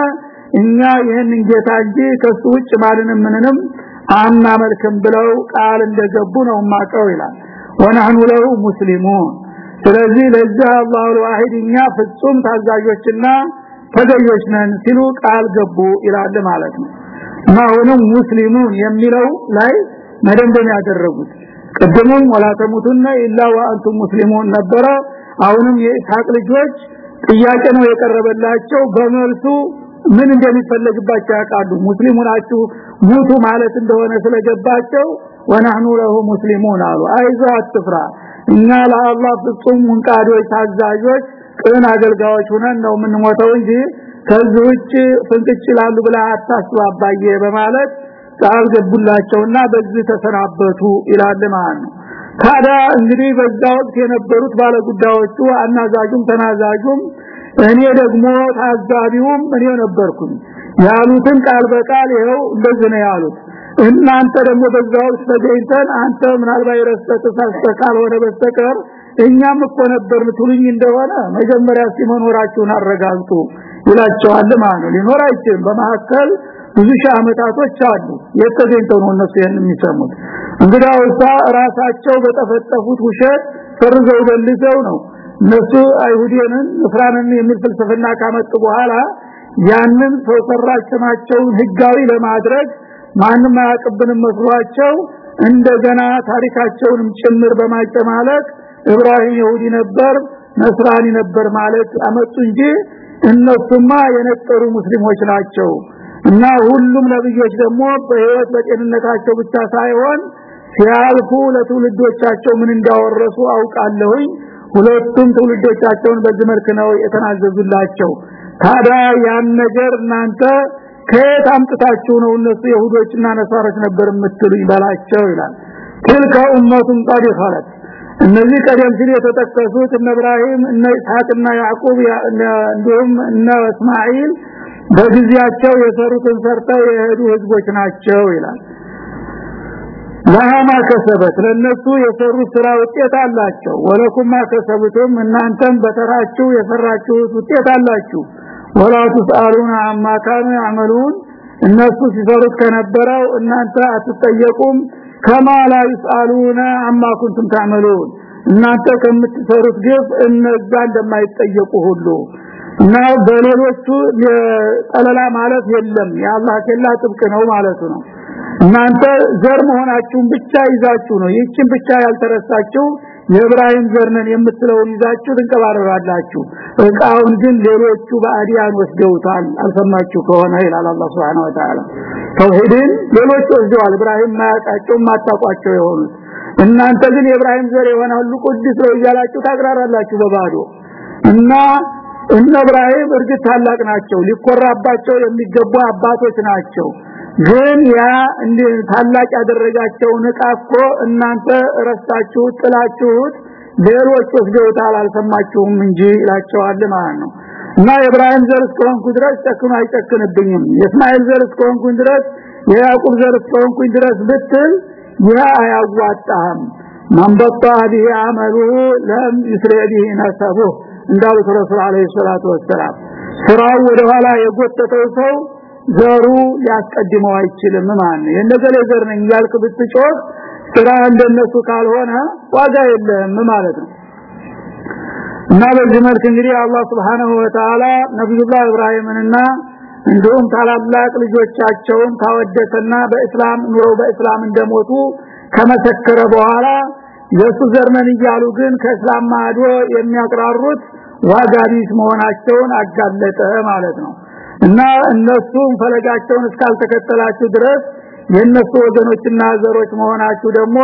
Speaker 2: እኛ ይህንን ጌታ እንጂ ከሱ ውጭ ማንንም ምንንም አናመልክም ብለው ቃል እንደገቡ ነው ማቀው ይላል። ወነህኑ ለሁ ሙስሊሙን። ስለዚህ ለዚህ አላሁ ዋሂድ እኛ ፍጹም ታዛዦችና ተገዮች ነን ሲሉ ቃል ገቡ ይላል ማለት ነው። እና አሁንም ሙስሊሙን የሚለው ላይ መደምደም ያደረጉት ቅድሙም ወላ ተሙቱነ ኢላ ወአንቱም ሙስሊሙን ነበረ። አሁንም የኢስሐቅ ልጆች ጥያቄ ነው የቀረበላቸው። በመልሱ ምን እንደሚፈለግባቸው ያውቃሉ? ሙስሊሙ ናችሁ ሙቱ ማለት እንደሆነ ስለገባቸው ወነህኑ ለሁ ሙስሊሙን አሉ። አይዞ አትፍራ። እኛ ለአላህ ፍጹም ሙንቃዶች ታዛዦች ቅን አገልጋዮች ሆነን ነው የምንሞተው እንጂ ከዚህ ውጭ ፍንቅጭ ይላሉ ብላ አታስብ አባዬ በማለት ቃል ገቡላቸውና በዚህ ተሰናበቱ ይላል ማለት ነው። ታዲያ እንግዲህ በዛ ወቅት የነበሩት ባለጉዳዮቹ አናዛዡም ተናዛዡም እኔ ደግሞ ታዛቢውም እኔ ነበርኩኝ። ያሉትን ቃል በቃል ይኸው እንደዚህ ነው ያሉት። እናንተ ደግሞ በዛው ተገኝተን አንተ ምናልባት ረስተህ ተሳስተህ ካልሆነ በስተቀር እኛም እኮ ነበር ትሉኝ እንደሆነ መጀመሪያ ሲመኖራችሁን አረጋግጡ ይላቸዋል ማለት ነው። ሊኖር አይችልም። በመሐከል ብዙ ሺህ አመታቶች አሉ። የተገኝተው ነው እነሱ ይሄን የሚሰሙት? እንግዲህ ራሳቸው በተፈጠፉት ውሸት ሰርዘው ደልዘው ነው እነሱ አይሁዲንን እስራንን የሚል ፍልስፍና ካመጡ በኋላ ያንን ሰው ህጋዊ ለማድረግ ማንም አያቀብንም መስሏቸው እንደገና ታሪካቸውንም ጭምር በማጨማለቅ ኢብራሂም ይሁዲ ነበር ነስራኒ ነበር ማለት አመጡ እንጂ እነሱማ የነጠሩ ሙስሊሞች ናቸው። እና ሁሉም ነብዮች ደግሞ በህይወት በጤንነታቸው ብቻ ሳይሆን ሲያልፉ ለትውልዶቻቸው ምን እንዳወረሱ አውቃለሁኝ ሁለቱም ትውልዶቻቸውን በዚህ መልክ ነው የተናዘዙላቸው። ታዲያ ያን ነገር እናንተ ከየት አምጥታችሁ ነው እነሱ ይሁዶችና ነሳሮች ነበር የምትሉ ይበላቸው ይላል። ትልከ ኡመቱን ቀድ ኸለት። እነዚህ ቀደም ሲል የተጠቀሱት እነ ኢብራሂም እነ ኢስሐቅና ያዕቆብ እንዲሁም እነ እስማኤል በጊዜያቸው የሰሩትን ሰርተው የሄዱ ህዝቦች ናቸው ይላል ለሃማ ከሰበት ለነሱ የሰሩት ስራ ውጤት አላቸው። ወለኩማ ከሰብቱም እናንተም በተራችሁ የሰራችሁት ውጤት አላችሁ። ወላ ተስአሉና አማ ያመሉን እነሱ ሲሰሩት ከነበረው እናንተ አትጠየቁም። ከማ ላ ይስአሉና አማ ኩንቱም ታመሉን እናንተ ከምትሰሩት ግፍ እነዛ እንደማይጠየቁ ሁሉ እና በሌሎቹ ጠለላ ማለት የለም። የአላህ ከላ ጥብቅ ነው ማለቱ ነው እናንተ ዘር መሆናችሁን ብቻ ይዛችሁ ነው። ይህችን ብቻ ያልተረሳችሁ የኢብራሂም ዘርነን የምትለውን ይዛችሁ ትንቀባረራላችሁ እቃውን ግን ሌሎቹ ባዕዲያን ወስደውታል። አልሰማችሁ ከሆነ ይላል አላህ Subhanahu Wa Ta'ala ተውሂድን ሌሎች ወስደዋል። ኢብራሂም ማያውቃቸው ማታቋቸው የሆኑት እናንተ ግን የኢብራሂም ዘር የሆነ ሁሉ ቅዱስ ነው እያላችሁ ታግራራላችሁ በባዶ። እና እነ እብራሂም እርግጥ ታላቅ ናቸው። ሊኮራባቸው የሚገቡ አባቶች ናቸው ግን ያ እንደ ታላቅ ያደረጋቸውን ዕቃ እናንተ ረስታችሁ ጥላችሁት ሌሎች ወስደውታል አልሰማችሁም እንጂ ይላቸዋል ማለት ነው። እና የእብራሂም ዘር እስከሆንኩ ድረስ ጨክኖ አይጨክንብኝም። የእስማኤል ዘር እስከሆንኩ ድረስ የያዕቆብ ዘር እስከሆንኩ ድረስ ብትል ያ አያዋጣህም። መንበጣ ቢሂ አመሉ ለም ቢሂ ነሰቡ እንዳሉት ረሱል አለይሂ ሰላቱ ወሰላም። ስራው ወደ ኋላ የጎተተው ሰው ዘሩ ሊያስቀድመው አይችልም። ማለት ነው ዘር ነኝ ያልክ ብትጮህ ስራ እንደነሱ ካልሆነ ዋጋ የለም ማለት ነው። እና በዚህ መልክ እንግዲህ አላህ Subhanahu Wa Ta'ala ነብዩላህ ኢብራሂምንና እንዲሁም ታላላቅ ልጆቻቸውን ታወደሰና በእስላም ኑሮ በእስላም እንደሞቱ ከመሰከረ በኋላ የሱ ዘርነን እያሉ ግን ከእስላም ማዶ የሚያቀራሩት ዋጋ ቢስ መሆናቸውን አጋለጠ ማለት ነው እና እነሱም ፈለጋቸውን እስካልተከተላችሁ ድረስ የነሱ ወገኖችና ዘሮች መሆናችሁ ደግሞ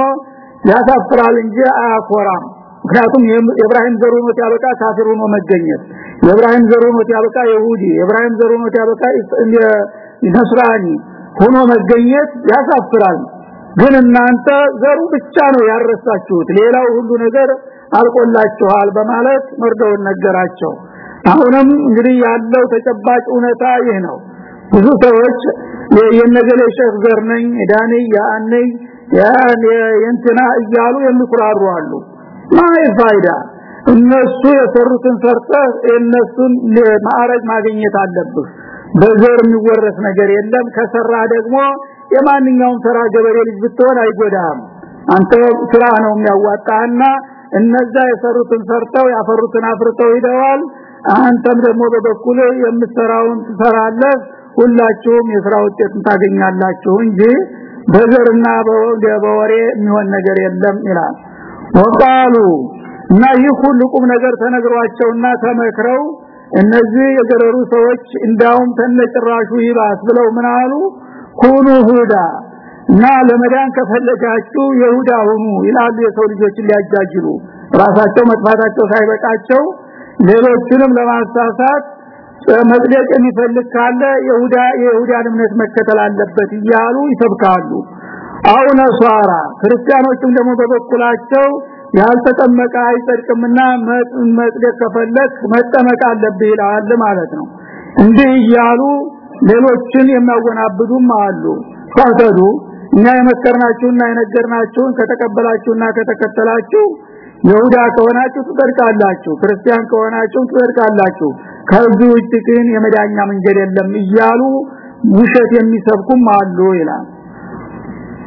Speaker 2: ያሳፍራል እንጂ አያኮራም። ምክንያቱም የኢብራሂም ዘሩ ነው ያበቃ ካፊሩ ነው መገኘት። የኢብራሂም ዘሩ ነው ያበቃ ይሁዲ የኢብራሂም ዘሩ ነው ያበቃ ነስራኒ ሆኖ መገኘት ያሳፍራል። ግን እናንተ ዘሩ ብቻ ነው ያረሳችሁት ሌላው ሁሉ ነገር አልቆላችኋል በማለት መርደውን ነገራቸው አሁንም እንግዲህ ያለው ተጨባጭ እውነታ ይህ ነው። ብዙ ሰዎች የነገሌ ሼክ ዘር ነኝ ዳኔ ያነኝ የእንትና እያሉ የሚኩራሩ አሉ። ማይ ፋይዳ? እነሱ የሰሩትን ሰርተ እነሱን ማዕረግ ማግኘት አለብህ። በዘር የሚወረስ ነገር የለም። ከሰራ ደግሞ የማንኛውም ተራ ገበሬ ልጅ ብትሆን አይጎዳም አንተ ስራ ነው የሚያዋጣና እነዛ የሰሩትን ሰርተው ያፈሩትን አፍርተው ሂደዋል አንተም ደግሞ በበኩል የምትሰራውን ትሰራለህ። ሁላችሁም የሥራ ውጤት ታገኛላችሁ እንጂ በዘርና በወሬ የሚሆን ነገር የለም ይላል። ወቃሉ እና ይህ ሁሉ ቁም ነገር ተነግሯቸውና ተመክረው እነዚህ የገረሩ ሰዎች እንዳውም ተነጭራሹ ይባስ ብለው ምን አሉ? ኩኑ ሁዳ እና ለመዳን ከፈለጋችሁ ይሁዳ ሁኑ ይላሉ የሰው ልጆችን ሊያጃጅሉ። ራሳቸው መጥፋታቸው ሳይበቃቸው ሌሎችንም ለማሳሳት መጽደቅ የሚፈልግ ካለ ይሁዳ የይሁዳን እምነት መከተል አለበት እያሉ ይሰብካሉ። አው ነሷራ ክርስቲያኖችም ደግሞ በበኩላቸው ያልተጠመቀ አይጸድቅምና መጽደቅ ከፈለክ መጠመቅ አለብህ ይላል ማለት ነው። እንዲህ እያሉ ሌሎችን የሚያወናብዱም አሉ። ፈተዱ እኛ የመከርናችሁና የነገርናችሁን ከተቀበላችሁና ከተከተላችሁ ይሁዳ ከሆናችሁ ትጠርቃላችሁ ክርስቲያን ከሆናችሁ ትጠርቃላችሁ ከዚህ ውጭ ግን የመዳኛ መንገድ የለም እያሉ ውሸት የሚሰብኩም አሉ ይላል።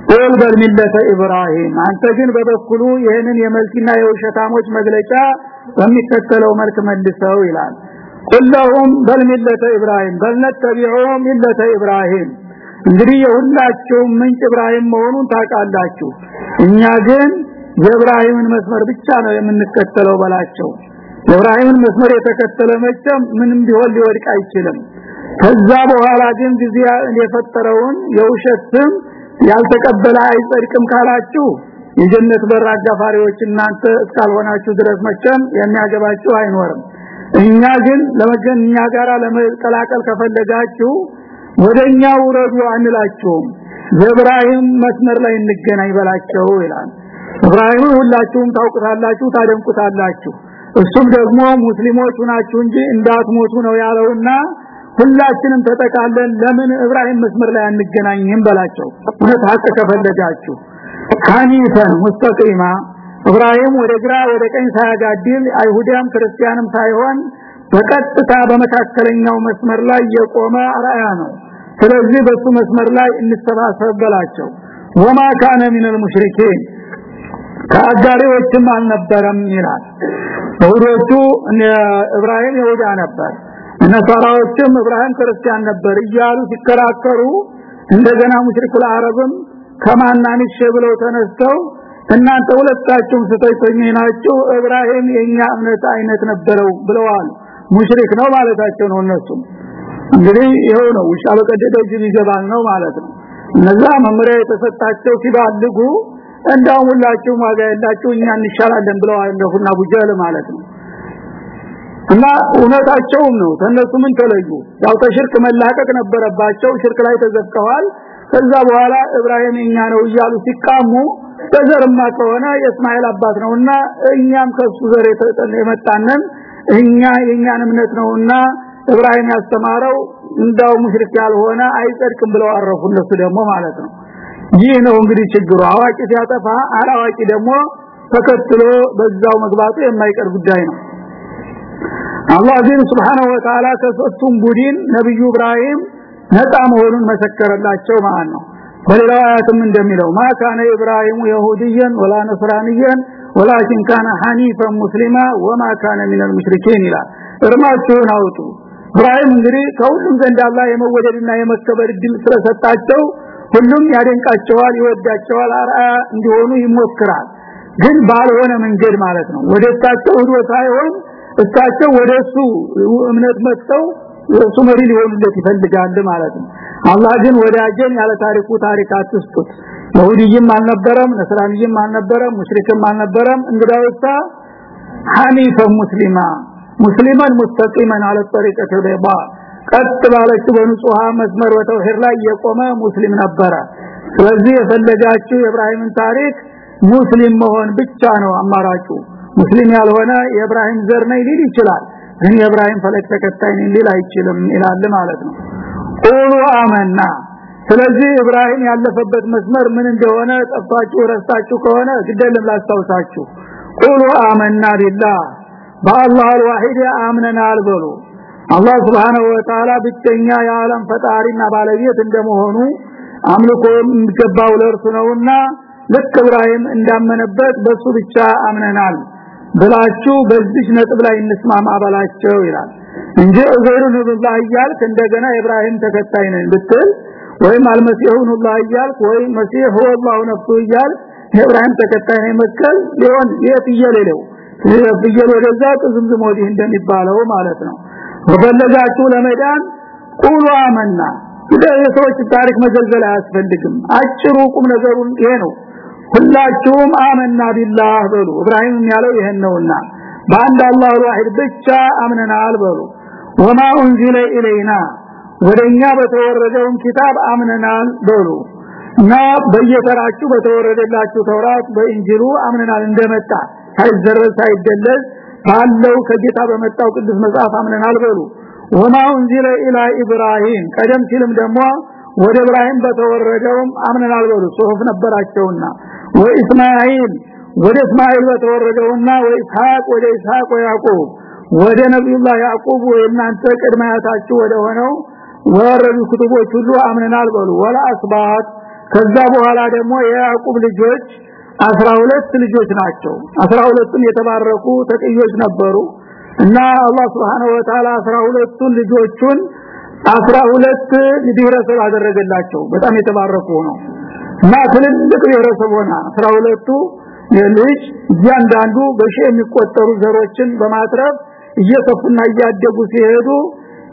Speaker 2: ቁል በሚለተ ኢብራሂም አንተ ግን በበኩሉ ይህንን የመልክና የውሸታሞች መግለጫ በሚከተለው መልክ መልሰው ይላል። ኩለሁም በልሚለተ ኢብራሂም በልነተቢዑ ሚለተ ኢብራሂም። እንግዲህ የሁላችሁም ምንጭ ኢብራሂም መሆኑን ታውቃላችሁ። እኛ ግን የኢብራሂምን መስመር ብቻ ነው የምንከተለው በላቸው። የኢብራሂምን መስመር የተከተለ መቼም ምንም ቢሆን ሊወድቅ አይችልም። ከዛ በኋላ ግን ጊዜ የፈጠረውን የውሸት ስም ያልተቀበለ አይጸድቅም ካላችሁ የጀነት በር አጋፋሪዎች እናንተ እስካልሆናችሁ ድረስ መቼም የሚያገባችሁ አይኖርም። እኛ ግን ለመገኛ ጋራ ለመቀላቀል ከፈለጋችሁ ወደኛ ውረዱ አንላችሁም። የኢብራሂም መስመር ላይ እንገናኝ በላቸው ይላል ኢብራሂም ሁላችሁም ታውቁታላችሁ ታደንቁታላችሁ። እሱም ደግሞ ሙስሊሞች ናችሁ እንጂ እንዳትሞቱ ነው ያለውና ሁላችንም ተጠቃለን። ለምን ኢብራሂም መስመር ላይ አንገናኝም በላቸው። እውነት ሀቅ ከፈለጋችሁ ካኒፈን ሙስተቂማ ኢብራሂም ወደ ግራ ወደ ቀኝ ሳያጋድል አይሁዳም ክርስቲያንም ሳይሆን በቀጥታ በመካከለኛው መስመር ላይ የቆመ አርአያ ነው። ስለዚህ በሱ መስመር ላይ እንሰባሰብ በላቸው። ወማ ካነ ሚነል ሙሽሪኪን ከአጋሪዎችም አልነበረም ይላል። ይሁዶቹ ኢብራሂም ይሁዳ ነበር። ነሳራዎችም ኢብራሂም ክርስቲያን ነበር እያሉ ሲከራከሩ እንደገና ሙሽሪኩል አረብም ከማናንሽ ብለው ተነስተው እናንተ ሁለታችሁም ስተይቶኝ ናችሁ ኢብራሂም የኛ እምነት አይነት ነበረው ብለዋል። ሙሽሪክ ነው ማለታቸው ነው እነሱ እንግዲህ ይሄው ነው ውሻ በቀደደ ጅብ ይገባል ነው ማለት ነው። እነዛ መመሪያ የተሰጣቸው ሲባልጉ እንዳው ሁላችሁም ዋጋ ያላችሁ እኛ እንሻላለን ብለዋል እንደሁና ቡጀል ማለት ነው። እና እውነታቸውም ነው። ተነሱ ምን ተለዩ? ያው ተሽርክ መላቀቅ ነበረባቸው። ሽርክ ላይ ተዘፍቀዋል ከዛ በኋላ እብራሂም እኛ ነው እያሉ ሲቃሙ በዘርማ ከሆነ የእስማኤል አባት ነውና እኛም ከሱ ዘር የመጣነን እኛ የኛን እምነት ነውና እብራሂም ያስተማረው እንዳው ሙሽሪክ ያልሆነ አይጸድቅም ብለው አረፉ እነሱ ደግሞ ማለት ነው ይህ ነው እንግዲህ ችግሩ። አዋቂ ሲያጠፋ አላዋቂ ደግሞ ተከትሎ በዛው መግባቱ የማይቀር ጉዳይ ነው። አላህ ግን Subhanahu Wa Ta'ala ቡድን ነብዩ ኢብራሂም ነፃ መሆኑን መሰከረላቸው ማለት ነው። በሌላው አያትም እንደሚለው ማ ካነ ኢብራሂሙ የሁዲያን ወላ ነስራንያን ወላኪን ካነ ሐኒፈን ሙስሊማ ወማ ካነ ሚነል ሙሽሪኪን ይላል። እርማቸውን አውጡ። ኢብራሂም እንግዲህ ከሁሉም ዘንድ አላህ የመወደድና የመከበር ድል ስለሰጣቸው ሁሉም ያደንቃቸዋል ይወዳቸዋል አርአያ እንዲሆኑ ይሞክራል። ግን ባልሆነ መንገድ ማለት ነው። ወደታቸው ሆዶ ሳይሆን እሳቸው ወደሱ እምነት መጥተው እሱ መሪ ሊሆኑለት ይፈልጋል ማለት ነው። አላህ ግን ወዳጀን ያለ ታሪኩ ታሪክ አትስጡት። ይሁዲም አልነበረም ነስራንይም አልነበረም ሙሽሪክም አልነበረም። እንግዳውሳ ሐኒፈ ሙስሊማ ሙስሊማን ሙስተቂመን አለ ጠሪቀተ በባ ቀጥ ባለችው በንጹሃ መስመር በተውሂድ ላይ የቆመ ሙስሊም ነበረ። ስለዚህ የፈለጋችሁ የኢብራሂምን ታሪክ ሙስሊም መሆን ብቻ ነው አማራጩ። ሙስሊም ያልሆነ የኢብራሂም ዘር ነኝ ሊል ይችላል። ግን የኢብራሂም ፈለግ ተከታይ ነኝ ሊል አይችልም ይላል ማለት ነው። ቁሉ አመና። ስለዚህ ኢብራሂም ያለፈበት መስመር ምን እንደሆነ ጠፋችሁ ረስታችሁ ከሆነ ግደልም ላስታውሳችሁ። ቁሉ አመና ቢላህ። በአላህ አልዋሂድ አምነናል በሉ አላህ Subhanahu Wa Ta'ala ብቸኛ የዓለም ፈጣሪና ባለቤት እንደመሆኑ አምልኮ የሚገባው ለእርሱ ነውና ልክ ኢብራሂም እንዳመነበት በሱ ብቻ አምነናል። ብላችሁ በዚህ ነጥብ ላይ እንስማማ በላቸው ይላል። እንጂ ዑዘይሩን ኢብኑላህ እያልክ እንደገና ኢብራሂም ተከታይ ነን ብትል ወይም አልመሲሁን ላህ እያልክ ወይ መሲሁ ወላሁ ነፍሱ እያልክ የኢብራሂም ተከታይ ነኝ መከል ሊሆን የትየሌለው ፍየል ወደዛ ጥዝምዝም ወዲህ እንደሚባለው ማለት ነው በፈለጋችሁ ለመዳን ቁሉ አመና። የሰዎች ታሪክ መዘልዘል አያስፈልግም። አጭሩ ቁም ነገሩን ይሄ ነው። ሁላችሁም አመና ቢላህ በሉ። ኢብራሂም ያለው ይሄን ነውና በአንድ አላህ ዋሂድ ብቻ አምነናል በሉ። ወማ ኡንዚለ ኢለይና ወደኛ በተወረደውን ኪታብ አምነናል በሉ። እና በየተራችሁ በተወረደላችሁ ተውራት በእንጅሉ አምነናል እንደመጣ። ሳይዘረዝ ሳይደለዝ ባለው ከጌታ በመጣው ቅዱስ መጽሐፍ አምነናል በሉ። ወማ ኡንዚለ ኢላ ኢብራሂም። ቀደም ሲልም ደግሞ ወደ ኢብራሂም በተወረደውም አምነናል በሉ። ጽሁፍ ነበራቸውና ወኢስማኤል ወደ እስማኤል በተወረደውና ወኢስሐቅ ወደ ኢስሐቅ ወያዕቆብ ወደ ነብዩላህ ያዕቆብ ወእናንተ ቅድማያታችሁ ወደ ሆነው ወረዱ ኩቱቦች ሁሉ አምነናል በሉ። ወላ አስባት። ከዛ በኋላ ደግሞ የያዕቆብ ልጆች 12 ልጆች ናቸው። 12ቱም የተባረኩ ተቀዮች ነበሩ እና አላህ Subhanahu Wa Ta'ala 12ቱን ልጆቹን 12 ብሔረሰብ አደረገላቸው። በጣም የተባረኩ ነው እና ትልልቅ ብሔረሰብ ሆነ 12ቱ የልጅ እያንዳንዱ በሺ የሚቆጠሩ ዘሮችን በማትረፍ እየሰፉና እያደጉ ሲሄዱ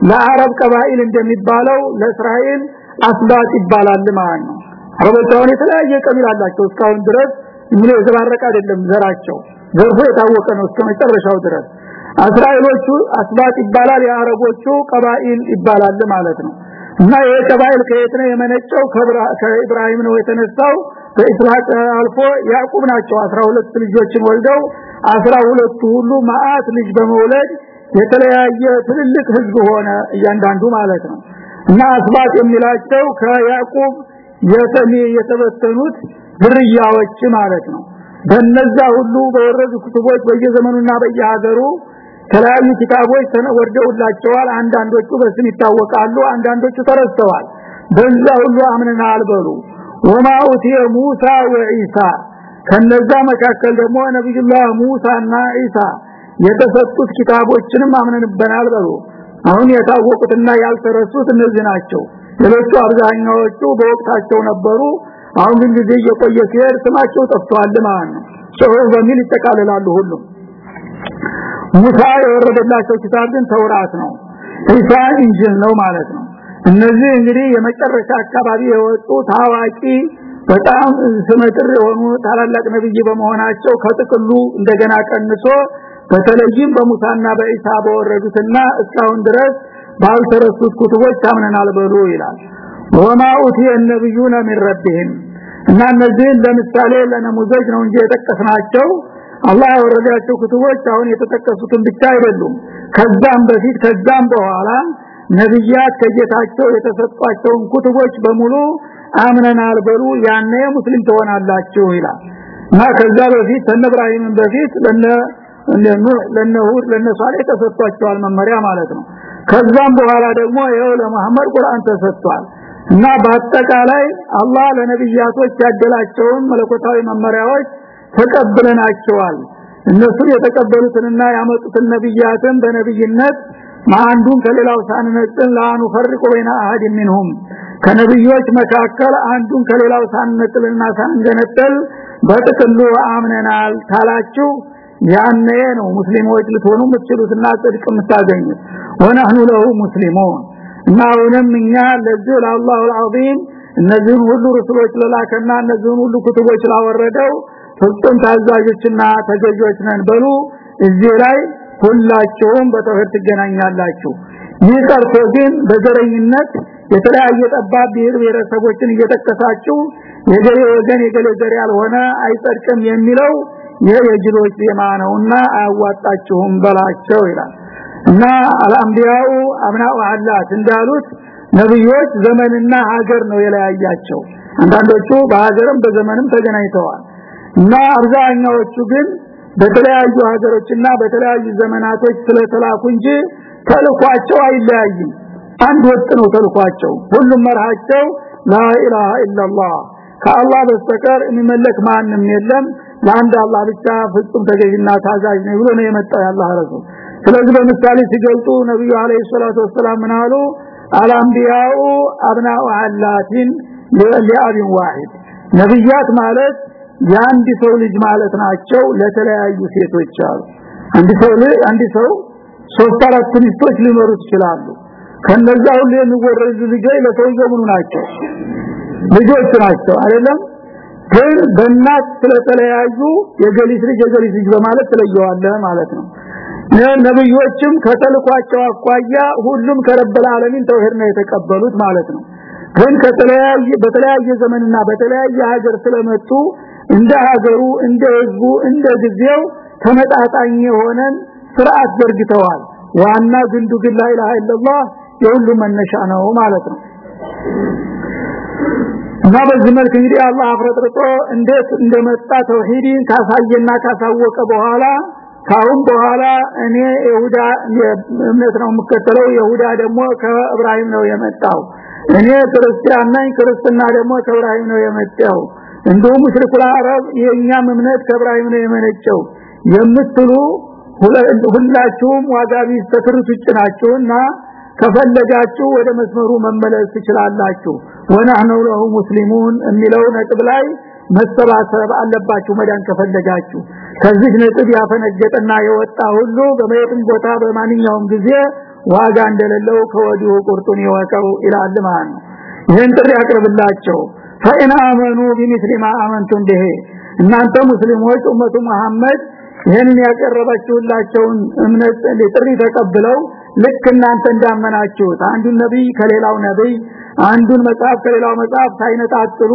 Speaker 2: ለአረብ ቀባኢል እንደሚባለው ለእስራኤል አስባት ይባላል ማለት ነው። አረቦቻውን የተለያየ ቀቢል አላቸው እስካሁን ድረስ ምን የተባረቀ አይደለም ዘራቸው። ዘርፎ የታወቀ ነው እስከ መጨረሻው ድረስ። እስራኤሎቹ አስባት ይባላል የአረቦቹ ቀባኢል ይባላል ማለት ነው። እና ይሄ ቀባኢል ከየት ነው የመነጨው? ከኢብራሂም ነው የተነሳው። ከኢስሐቅ አልፎ ያዕቆብ ናቸው 12 ልጆችን ወልደው 12ቱ ሁሉ ማአት ልጅ በመውለድ የተለያየ ትልልቅ ህዝብ ሆነ እያንዳንዱ ማለት ነው። እና አስባት የሚላቸው ከያዕቆብ የተሚ የተበተኑት ዝርያዎች ማለት ነው። በነዛ ሁሉ በወረዱ ክቱቦች በየዘመኑና በየሀገሩ ተለያዩ ኪታቦች ተወርደውላቸዋል አንዳንዶቹ በስም ይታወቃሉ አንዳንዶቹ ተረስተዋል። በዛ ሁሉ አምነናል በሉ። ወማ ኡቲየ ሙሳ ወኢሳ ከነዛ መካከል ደግሞ ነብዩላህ ሙሳና ኢሳ የተሰጡት ኪታቦችንም አምነንበናል በሉ። አሁን የታወቁትና ያልተረሱት እነዚህ ናቸው። ሌሎቹ አብዛኛዎቹ በወቅታቸው ነበሩ አሁን ግን ጊዜ እየቆየ ሲሄድ ስማቸው ጠፍቷል ማለት ነው? ጽሁፍ በሚል ይጠቃልላሉ ሁሉም? ሙሳ የወረደላቸው ኪታብ ግን ተውራት ነው። ኢሳ እንጂል ነው ማለት ነው። እነዚህ እንግዲህ የመጨረሻ አካባቢ የወጡ ታዋቂ በጣም ስመጥር የሆኑ ታላላቅ ነብይ በመሆናቸው ከጥቅሉ እንደገና ቀንሶ በተለይም በሙሳና በኢሳ በወረዱትና እስካሁን ድረስ ባልተረሱት ኩቱቦች አምነናል በሉ ይላል ወማ ኡቲየ ነብዩና እና እነዚህን ለምሳሌ ለነሙዘጅ ነው እንጂ የጠቀስናቸው አላህ ያወረዳቸው ኩቱቦች አሁን የተጠቀሱትን ብቻ አይደሉም። ከዛም በፊት ከዛም በኋላ ነብያት ከጌታቸው የተሰጧቸውን ኩቱቦች በሙሉ አምነናል በሉ ያኔ ሙስሊም ትሆናላችሁ ይላል። እና ከዛ በፊት እነ ኢብራሂም በፊት ለነ ለነ ሁድ ለነ ሷሊህ ተሰጥቷቸዋል መመሪያ ማለት ነው። ከዛም በኋላ ደግሞ ይኸው ለመሐመድ ቁርአን ተሰጥቷል እና በአጠቃላይ አላህ ለነብያቶች ያደላቸውን መለኮታዊ መመሪያዎች ተቀብለናቸዋል። እነሱ የተቀበሉትንና ያመጡትን ነብያትን በነብይነት አንዱን ከሌላው ሳንነጥል ላኑ ፈርቆ በይና አህድ ሚንሁም። ከነብዮች መካከል አንዱን ከሌላው ሳንነጥልና ሳንገነጠል በጥቅሉ አምነናል ታላችሁ ያኔ ነው ሙስሊሞች ልትሆኑ የምትችሉትና ጽድቅ የምታገኙት። ወነህኑ ለሁ ሙስሊሙን እና አሁንም እኛ ለዚህ ለአላሁ አልዓዚም እነዚህን ሁሉ ርሱሎች ለላከና እነዚህን ሁሉ ኩቱቦች ላወረደው ፍጹም ታዛዦችና ተገዦች ነን በሉ። እዚህ ላይ ሁላችሁም በተውሂድ ትገናኛላችሁ። ይህ ቀርቶ ግን በዘረኝነት የተለያየ ጠባብ ብሔር ብሔረሰቦችን እየጠቀሳችሁ የገሌ ወገን የገሌ ዘር ያልሆነ አይጸድቅም የሚለው ይህ የጅሎች ዜማ ነውና አያዋጣችሁም በላቸው ይላል እና አልአንቢያው አብናኡ አላት እንዳሉት ነብዮች ዘመንና ሀገር ነው የለያያቸው። አንዳንዶቹ በሀገርም በዘመንም ተገናኝተዋል። እና አብዛኛዎቹ ግን በተለያዩ ሀገሮችና በተለያዩ ዘመናቶች ስለተላኩ እንጂ ተልኳቸው አይለያይም። አንድ ወጥ ነው ተልኳቸው። ሁሉም መርሃቸው ላኢላሃ ኢላላህ ከአላህ በስተቀር የሚመለክ ማንም የለም። ለአንድ አላህ ብቻ ፍጹም ተገዥና ታዛዥ ነው ብሎ ነው የመጣው ያላህ ረሱል ስለዚህ በምሳሌ ሲገልጡ ነብዩ አለይሂ ሰላቱ ወሰላም ምን አሉ? አልአንቢያኡ አብናኡ አላቲን ለአቢን ዋሂድ። ነብያት ማለት የአንድ ሰው ልጅ ማለት ናቸው ለተለያዩ ሴቶች አሉ። አንድ ሰው አንድ ሰው ሶስት አራት ሚስቶች ሊኖሩት ይችላሉ። ከነዛ ሁሉ የሚወረዱ ልጆች ለሰውየው ናቸው? ልጆች ናቸው። አይደለም? ግን በእናት ስለተለያዩ የገሊት ልጅ የገሊት ልጅ በማለት ተለየዋለህ ማለት ነው ነብዮችም ከተልኳቸው አኳያ ሁሉም ከረበል ዓለሚን ተውሂድ ነው የተቀበሉት ማለት ነው። ግን ከተለያየ በተለያየ ዘመንና በተለያየ ሀገር ስለመጡ እንደ ሀገሩ እንደ ህዝቡ እንደ ጊዜው ተመጣጣኝ የሆነን ስርዓት ዘርግተዋል። ዋና ግንዱ ግን ላ ኢላሃ ኢላላህ የሁሉ መነሻ ነው ማለት ነው። እና በዚህ መልክ እንግዲህ አላህ አፍረጥርጦ እንዴት እንደመጣ ተውሂድን ካሳየና ካሳወቀ በኋላ ካሁን በኋላ እኔ ይሁዳ እምነት ነው የምከተለው ይሁዳ ደግሞ ከእብራሂም ነው የመጣው። እኔ ክርስቲያን ነኝ ክርስትና ደግሞ ከእብራሂም ነው የመጣው። እንዲሁም ሙሽሪኩል አረብ የኛም እምነት ከእብራሂም ነው የመነጨው። የምትሉ ሁላችሁም ዋጋ ቢስ ተትርቱ ጭናችሁና ከፈለጋችሁ ወደ መስመሩ መመለስ ትችላላችሁ። ወናህኑ ለሁ ሙስሊሙን የሚለው ነጥብ ላይ መሰባሰብ አለባችሁ መዳን ከፈለጋችሁ። ከዚህ ነጥብ ያፈነገጠና የወጣ ሁሉ በመየትም ቦታ በማንኛውም ጊዜ ዋጋ እንደሌለው ከወዲሁ ቁርጡን ይወቀው ይላል ማለት ነው። ይህን ጥሪ ያቅርብላቸው ፈኢን አመኑ ቢሚስሊ ማ አመንቱም ቢሂ። እናንተ ሙስሊሞች ኡመቱ መሐመድ ይህንን ያቀረባችሁላቸውን እምነት ጥሪ ተቀብለው ልክ እናንተ እንዳመናችሁት አንዱን ነብይ ከሌላው ነብይ አንዱን መጽሐፍ ከሌላው መጽሐፍ ሳይነጣጥሉ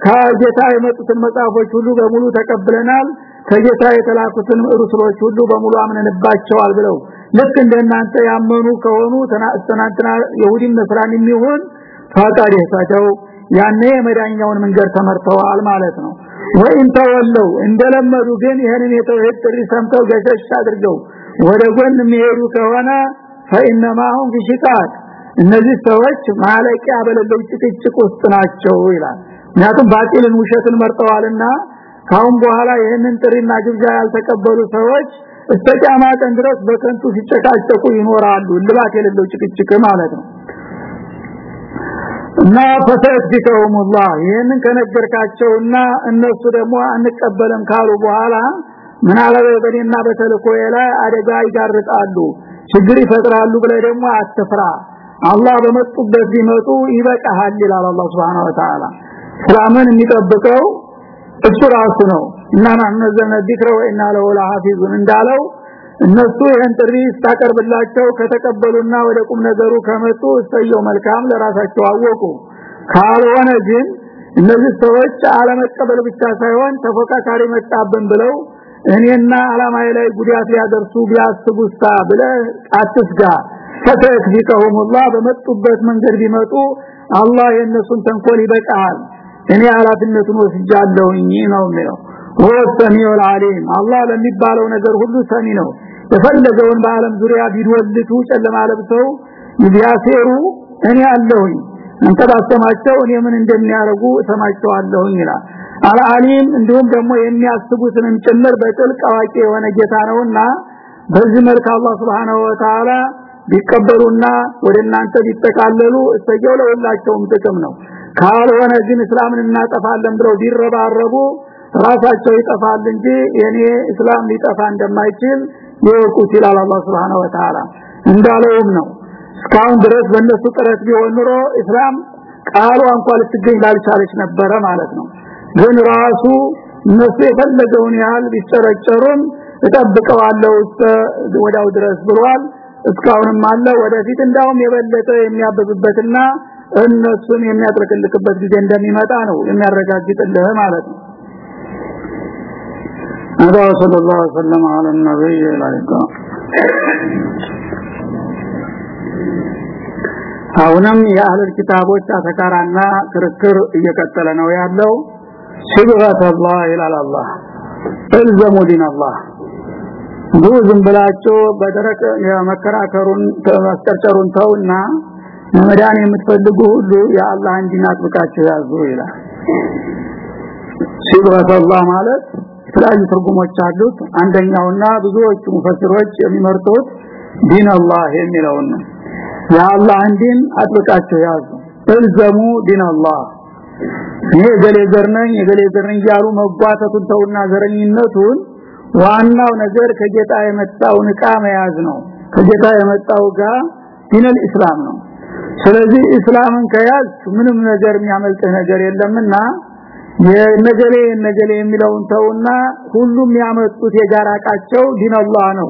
Speaker 2: ከጌታ የመጡትን መጽሐፎች ሁሉ በሙሉ ተቀብለናል። ከጌታ የተላኩትን ሩስሎች ሁሉ በሙሉ አምነንባቸዋል ብለው ልክ እንደናንተ ያመኑ ከሆኑ ተናንተና ይሁዲም ነስራን የሚሆን ፈቃድ የሳቸው ያኔ የመዳኛውን መንገድ ተመርተዋል ማለት ነው። ወይን ተወለው እንደለመዱ ግን ይሄንን የተውሂድ ጥሪ ሰምተው ገሸሽ አድርገው ወደ ጎን የሚሄዱ ከሆነ ፈኢነማ ሁም ፊሽቃቅ እነዚህ ሰዎች ማለቂያ በሌለው ጭቅጭቅ ውስጥ ናቸው ይላል ምክንያቱም ባጢልን ውሸትን መርጠዋልና ካሁን በኋላ ይህንን ጥሪና ግብዣ ያልተቀበሉ ሰዎች እስተቂያማ ቀን ድረስ በከንቱ ሲጨቃጨቁ ይኖራሉ። ልባት የሌለው ጭቅጭቅ ማለት ነው። እና ፈሰይፍከውሙላህ ይህንን ከነገርካቸውና እነሱ ደግሞ አንቀበልም ካሉ በኋላ አለ በእኔና በተልኮዬ ላይ አደጋ ይጋርጣሉ ችግር ይፈጥራሉ ብለ ደግሞ አትፍራ። አላህ በመጡበት ቢመጡ ይበቃሃል ይላል አላህ Subhanahu Wa Ta'ala እስላምን የሚጠብቀው እሱ ራሱ ነው። እና ነዘነ ዲክረ ወኢና ለሐፊዙን እንዳለው እነሱ ይህን ጥሪ ስታቀርብላቸው ከተቀበሉና ወደ ቁም ነገሩ ከመጡ እሰየው መልካም ለራሳቸው አወቁ። ካልሆነ ግን እነዚህ ሰዎች አለመቀበል ብቻ ሳይሆን ተፎካካሪ መጣብን ብለው እኔና አላማዬ ላይ ጉዳት ሊያደርሱ ቢያስቡስታ ብለህ አትስጋ ፈተክቢከሁሙላህ በመጡበት መንገድ ቢመጡ አላህ የነሱን ተንኮል ይበቃል እኔ ኃላፊነቱን ወስጃለሁኝ ነው የሚለው። ወሰሚዑ አሊም አላህ ለሚባለው ነገር ሁሉ ሰሚ ነው። የፈለገውን በአለም ዙሪያ ቢድወልቱ ጨለማ ለብሰው ቢያሴሩ እኔ አለሁኝ። አንተ ባሰማቸው እኔ ምን እንደሚያረጉ እሰማቸዋለሁኝ ይላል። አልዓሊም እንዲሁም ደግሞ የሚያስቡትንም ጭምር በጥልቅ አዋቂ የሆነ ጌታ ነውና በዚህ መልክ አላህ Subhanahu Wa Ta'ala ቢቀበሉና ወደ እናንተ ቢጠቃለሉ እሰየው ለሁላቸውም ጥቅም ነው ካልሆነ ግን እስላምን እናጠፋለን ብለው ቢረባረቡ ራሳቸው ይጠፋል እንጂ የኔ እስላም ሊጠፋ እንደማይችል ይወቁት ይላል አላህ Subhanahu Wa Ta'ala እንዳለውም ነው። እስካሁን ድረስ በእነሱ ጥረት ቢሆን ኑሮ እስላም ቃሉ እንኳን ልትገኝ ላልቻለች ነበረ ማለት ነው። ግን ራሱ እነሱ የፈለገውን ያህል ቢጨረጨሩም እጠብቀዋለሁ ወዳው ድረስ ብሏል። እስካሁንም አለ። ወደፊት እንዳውም የበለጠ የሚያበብበትና እነሱን የሚያጥረክልክበት ጊዜ እንደሚመጣ ነው የሚያረጋግጥልህ ማለት ነው
Speaker 1: هذا صلى الله وسلم على النبي العليكم
Speaker 2: አሁንም የአህለል ኪታቦች አተካራና ክርክር እየቀጠለ ነው ያለው ሲብጋት አላህ ይላል አላህ እልዘሙ ዲን አላህ ብዙም ብላችሁ በደረቅ የመከራከሩን ተመስከርጨሩን ተውና መዳን የምትፈልጉ ሁሉ የአላህን ዲን አጥብቃችሁ ያዙ ይላል። አላህ ማለት የተለያዩ ትርጉሞች አሉት። አንደኛውና ብዙዎቹ ሙፈሲሮች የሚመርጡት ዲን አላህ የሚለውን ነው። የአላህን ዲን አጥብቃችሁ ያዙ። الزموا دين الله። እኔ የገሌ ዘር ነኝ የገሌ ነኝ እያሉ መጓተቱን ተውና ዘረኝነቱን ዋናው ነገር ከጌታ የመጣውን እቃ መያዝ ነው። ከጌታ የመጣው ጋር دين الإسلام ነው ስለዚህ እስላምን ከያዝ ምንም ነገር የሚያመልጥህ ነገር የለምና የነገሌ ነገሌ የሚለውን ተውና ሁሉም ያመጡት የጋራቃቸው دين الله ነው።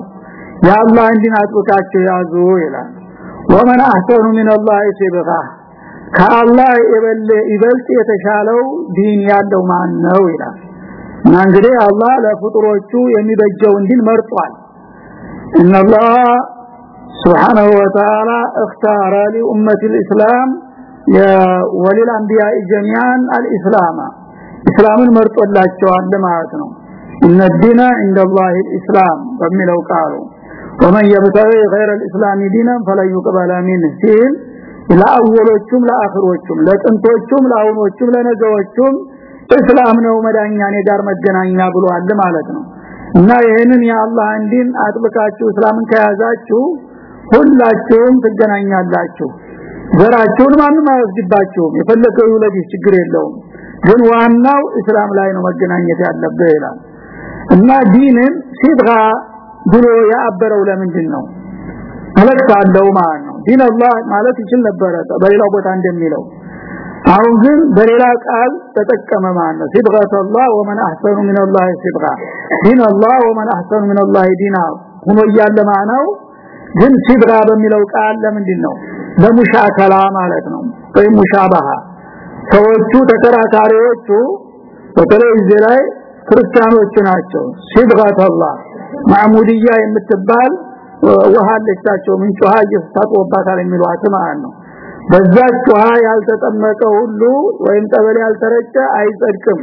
Speaker 2: የአላህ ዲን አጥብቃቸው ያዙ ይላል። ወመን አህሰኑ ሚን አላህ ሲብጋ ከአላህ ይበልጥ የተሻለው ዲን ያለው ማን ነው ይላል። እና እንግዲህ አላህ ለፍጡሮቹ የሚበጀውን ዲን መርጧል። እነላህ سبحانه وتعالى اختار لأمة الإسلام وللأنبياء جميعا الإسلام إسلام مرطولاቸው አለ ማለት ነው ان الدين عند الله الاسلام በሚለው ቃሉ ومن يبتغي غير الاسلام دينا فلن يقبل منه ሲል ለአወሎቹም ለአخرዎቹም ለጥንቶቹም ለአሁኖቹም ለነገዎቹም እስላም ነው መዳኛ እኔ ጋር መገናኛ ብሏል ማለት ነው እና ይሄንን የአላህን ዲን አጥብቃችሁ እስላምን ከያዛችሁ ሁላችሁም ትገናኛላችሁ። ዘራችሁን ማንም አይወስድባችሁም የፈለገው ይውለድ ችግር የለውም። ግን ዋናው እስላም ላይ ነው መገናኘት ያለበት ይላል። እና ዲንን صبغة ብሎ ያበረው ለምንድን ነው መልእክት አለው ማለት ነው። دين الله ማለት ይችል ነበረ በሌላው ቦታ እንደሚለው። አሁን ግን በሌላ ቃል ተጠቀመ ማለት ነው። አላህ ومن أحسن من الله صبغة። دين الله ومن أحسن من الله دينا ሆኖ እያለ ማነው ግን صبغة በሚለው ቃል ለምንድን ነው ለ مشاكلة ማለት ነው። ወይ مشابهة። ሰዎቹ ተከራካሪዎቹ በተለይ እዚህ ላይ ክርስቲያኖች ናቸው። ሲድጋት አላህ። ማሙዲያ የምትባል ውሃ ለቻቸው ምንጭ ውሃ እየተጣጣባታል የሚሏት ማለት ነው። በዛች ውሃ ያልተጠመቀ ሁሉ ወይም ጠበል ያልተረጨ አይጸድቅም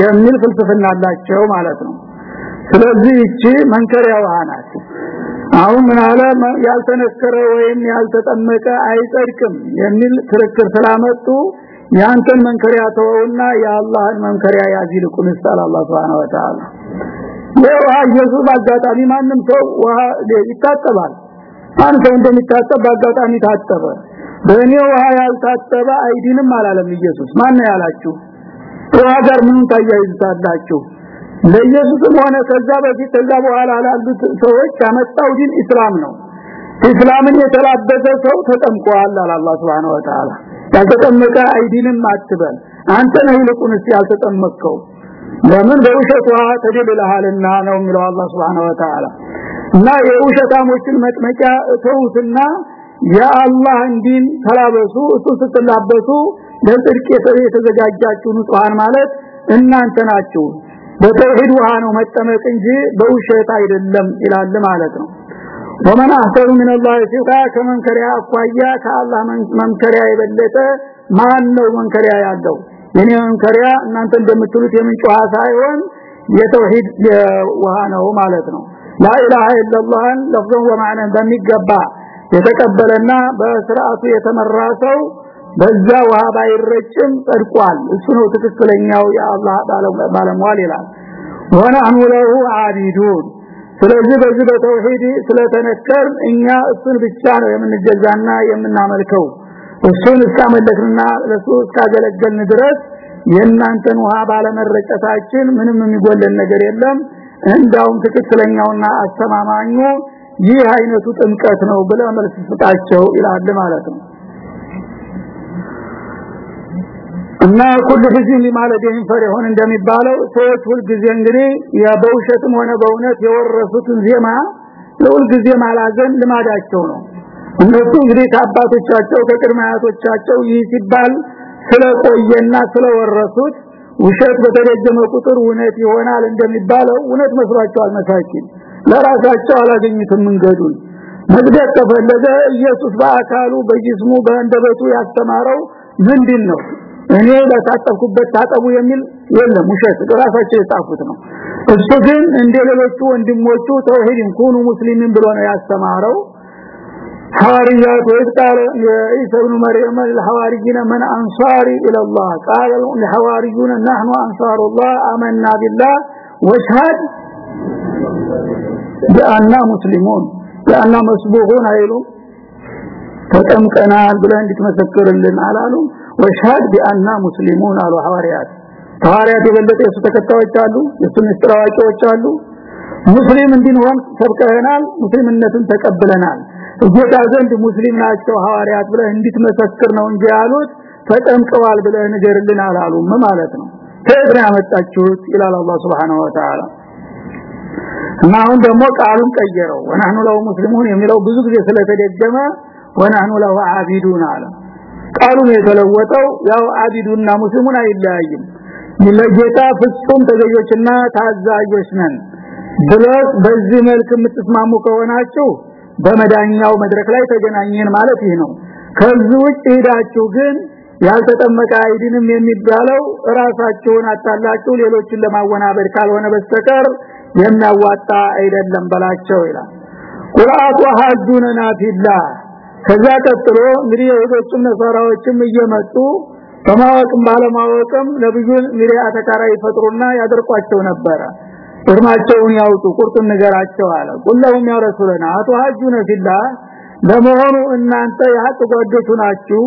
Speaker 2: የሚል ፍልስፍና አላቸው ማለት ነው። ስለዚህ እቺ መንከሪያ ውሃ ናት አሁን ምን አለ? ያልተነከረ ወይም ያልተጠመቀ አይጸድቅም የሚል ክርክር ስላመጡ ያንተን መንከሪያ ተወውና የአላህን መንከሪያ ያዚልቁን ይስጣል አላህ Subhanahu Wa Ta'ala የውሃ ኢየሱስ አጋጣሚ ማንም ሰው ውሃ ይታጠባል። አንተ እንደሚታጠብ በአጋጣሚ ታጠበ። በእኔ ውሃ ያልታጠበ አይዲንም አላለም ኢየሱስ። ማን ያላችሁ? ውሃ ጋር ምን ታያይዛላችሁ ለኢየሱስም ሆነ ከዛ በፊት ከዛ በኋላ ላሉት ሰዎች ያመጣው ዲን እስላም ነው። እስላምን የተላበሰ ሰው ተጠምቋል አለ አላህ Subhanahu Wa Ta'ala ያልተጠመቀ አይዲንም አትበል። አንተ ነህ ይልቁንስ ያልተጠመቀው ለምን? በውሸት ውሃ ተደብለሃልና ነው የሚለው አላህ Subhanahu Wa Ta'ala እና የውሸታሞችን መጥመቂያ ተውትና የአላህ እንዲን ተላበሱ እሱ ስትላበሱ ለጽድቅ የተዘጋጃችሁ ንጹሃን ማለት እናንተ ናችሁ በተውሂድ ውሃ ነው መጠመቅ እንጂ በውሸት አይደለም ይላል ማለት ነው። ወመን አህሰኑ ምን አላህ ከመንከሪያ አኳያ ከአላህ መንከሪያ የበለጠ ማን ነው መንከሪያ ያለው? የኔ መንከሪያ እናንተ እንደምትሉት የምንጭ ውሃ ሳይሆን የተውሂድ ውሃ ነው ማለት ነው። ላኢላሃ ኢላላህ ለፍዘን ወማዕናን በሚገባ የተቀበለና በስርዓቱ የተመራ ሰው በዛ ውሃ ባይረጭም ጸድቋል። እሱ ነው ትክክለኛው የአላህ ባለሟል ይላል። ወነህኑ ለሁ አቢዱን። ስለዚህ በዚህ በተውሂድ ስለተነከር እኛ እሱን ብቻ ነው የምንገዛና የምናመልከው። እሱን እስካመለክንና ለሱ እስካገለገልን ድረስ የእናንተን ውሃ ባለመረጨታችን ምንም የሚጎለን ነገር የለም። እንዳውም ትክክለኛውና አስተማማኙ ይህ አይነቱ ጥምቀት ነው ብለ መልስ ስጣቸው ይላል ማለት ነው እና ኩሉ ህዝብ ሊማለደን ፈሪሆን እንደሚባለው ሰዎች ሁል ጊዜ እንግዲህ በውሸትም ሆነ በእውነት የወረሱትን ዜማ ለሁል ጊዜ ማላዘን ልማዳቸው ነው። እነሱ እንግዲህ ከአባቶቻቸው ከቅድመ ይህ ሲባል ስለቆየና ስለወረሱት ውሸት በተደገመ ቁጥር እውነት ይሆናል እንደሚባለው እውነት መስሏቸዋል መሳኪን። ለራሳቸው አላገኙትም መንገዱን። መግደት ተፈለገ ኢየሱስ በአካሉ በጅስሙ በእንደበቱ ያስተማረው ምንድን ነው እኔ ለታጠብኩበት ታጠቡ የሚል የለም ውሸት ራሳቸው የጻፉት ነው እሱ ግን እንደ ሌሎቹ ወንድሞቹ ተውሂድን ኩኑ ሙስሊሚን ብሎ ነው ያስተማረው حواريات وإذ قال عيسى ابن مريم للحواريين من أنصاري إلى الله قال الحواريون نحن أنصار الله آمنا بالله واشهد بأننا مسلمون بأننا مسبوقون አይሉም ተጠምቀናል ብለን እንድትመሰክርልን አላሉ ወሽሃድ ቢአና ሙስሊሙን አሉ ሐዋርያት። ሐዋርያት የበለጠ የሱ ተከታዮች አሉ የሱ ምስጥራዋቂዎች አሉ። ሙስሊም እንድንሆን ሰብከናል ሙስሊምነትን ተቀብለናል። ጌታ ዘንድ ሙስሊም ናቸው ሐዋርያት ብለህ እንድትመሰክር ነው እንጂ ያሉት ተጠምቀዋል ብለህ ንገርልን አላሉም ማለት ነው። ከእግር ያመጣችሁት? ይላል አላህ Subhanahu Wa Ta'ala እና አሁን ደግሞ ቃሉን ቀየረው። ወናኑ ለው ሙስሊሙን የሚለው ብዙ ጊዜ ስለተደገመ ወናኑ ለው አቢዱን አለ ቃሉን የተለወጠው ያው አቢዱና ሙስሊሙን አይለያይም። ለጌታ ፍጹም ተገዦችና ታዛዦች ነን ብለው በዚህ መልክ የምትስማሙ ከሆናችሁ በመዳኛው መድረክ ላይ ተገናኘን ማለት ይህ ነው። ከዚህ ውጭ ሄዳችሁ ግን ያልተጠመቀ አይድንም የሚባለው ራሳችሁን አታላችሁ ሌሎችን ለማወናበድ ካልሆነ በስተቀር የሚያዋጣ አይደለም በላቸው ይላል። ቁርአቱ ሐጁንና ፊላህ ከዛ ቀጥሎ እንግዲህ የሁዶችም ነሳራዎችም እየመጡ በማወቅም ባለማወቅም ነብዩን እንግዲህ አተካራ ይፈጥሩና ያደርቋቸው ነበረ። እርማቸውን ያውጡ ቁርጡን ንገራቸው አለ። ሁሉም ያ ረሱላና አቱሐጁነ ፊላህ ለመሆኑ እናንተ የሐቅ ጓዶቹ ናችሁ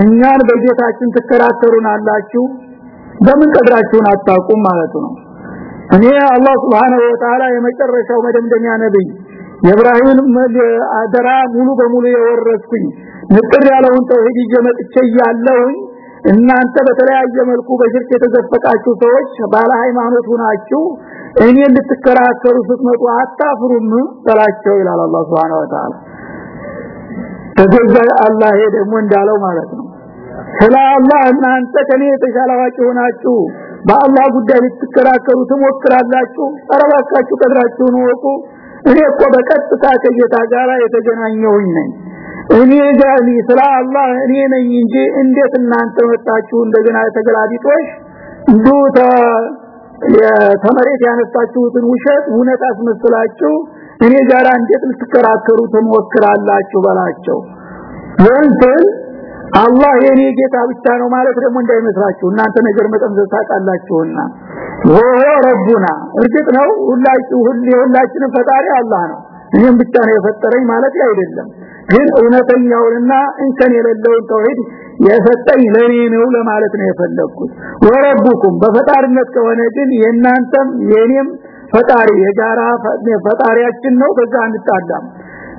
Speaker 2: እኛን በጌታችን ትከራከሩናላችሁ በምን ቀድራችሁን አታውቁም ማለት ነው። እኔ አላህ Subhanahu Wa Ta'ala የመጨረሻው መደምደሚያ ነብይ የኢብራሂም አደራ ሙሉ በሙሉ የወረስኩኝ። ንጥር ያለውን ተውሂድ ይጀመጥቼ ያለውን እናንተ በተለያየ መልኩ በሽርክ የተዘፈቃችሁ ሰዎች ባለ ሃይማኖት ሆናችሁ እኔ ልትከራከሩ ስትመጡ አታፍሩም ተላቸው ይላል አላህ Subhanahu Wa Ta'ala ተገዛ አላህ ደግሞ እንዳለው ማለት ነው። ስለ አላህ እናንተ ከኔ የተሻለ አዋቂ ሆናችሁ በአላህ ጉዳይ ልትከራከሩ ትሞክራላችሁ። አረባካችሁ ቀድራችሁን ወቁ እኔ እኮ በቀጥታ ከጌታ ጋር የተገናኘሁኝ ነኝ። እኔ ጋር ስለ አላህ እኔ ነኝ እንጂ እንዴት እናንተ መጣችሁ? እንደገና የተገላቢጦሽ እንዱ ተመሬት ያነሳችሁትን ውሸት እውነት አስመስላችሁ እኔ ጋር እንዴት ልትከራከሩ ትሞክራላችሁ? በላቸው። ወንተን አላህ የኔ ጌታ ብቻ ነው ማለት ደግሞ እንዳይመስላችሁ እናንተ ነገር መጠምዘዝ ታውቃላችሁና። ወሆ ረቡና! እርግጥ ነው ሁላችሁ ሁላችንም ፈጣሪ አላህ ነው። እኔም ብቻ ነው የፈጠረኝ ማለት አይደለም። ግን እውነተኛውንና እንከን የሌለውን ተውሂድ የሰጠኝ ለኔ ነው ለማለት ነው የፈለኩት ወረቡኩም! በፈጣሪነት ከሆነ ግን የናንተም የኔም ፈጣሪ የጋራ ፈጣሪያችን ነው። በዛ አንጣላም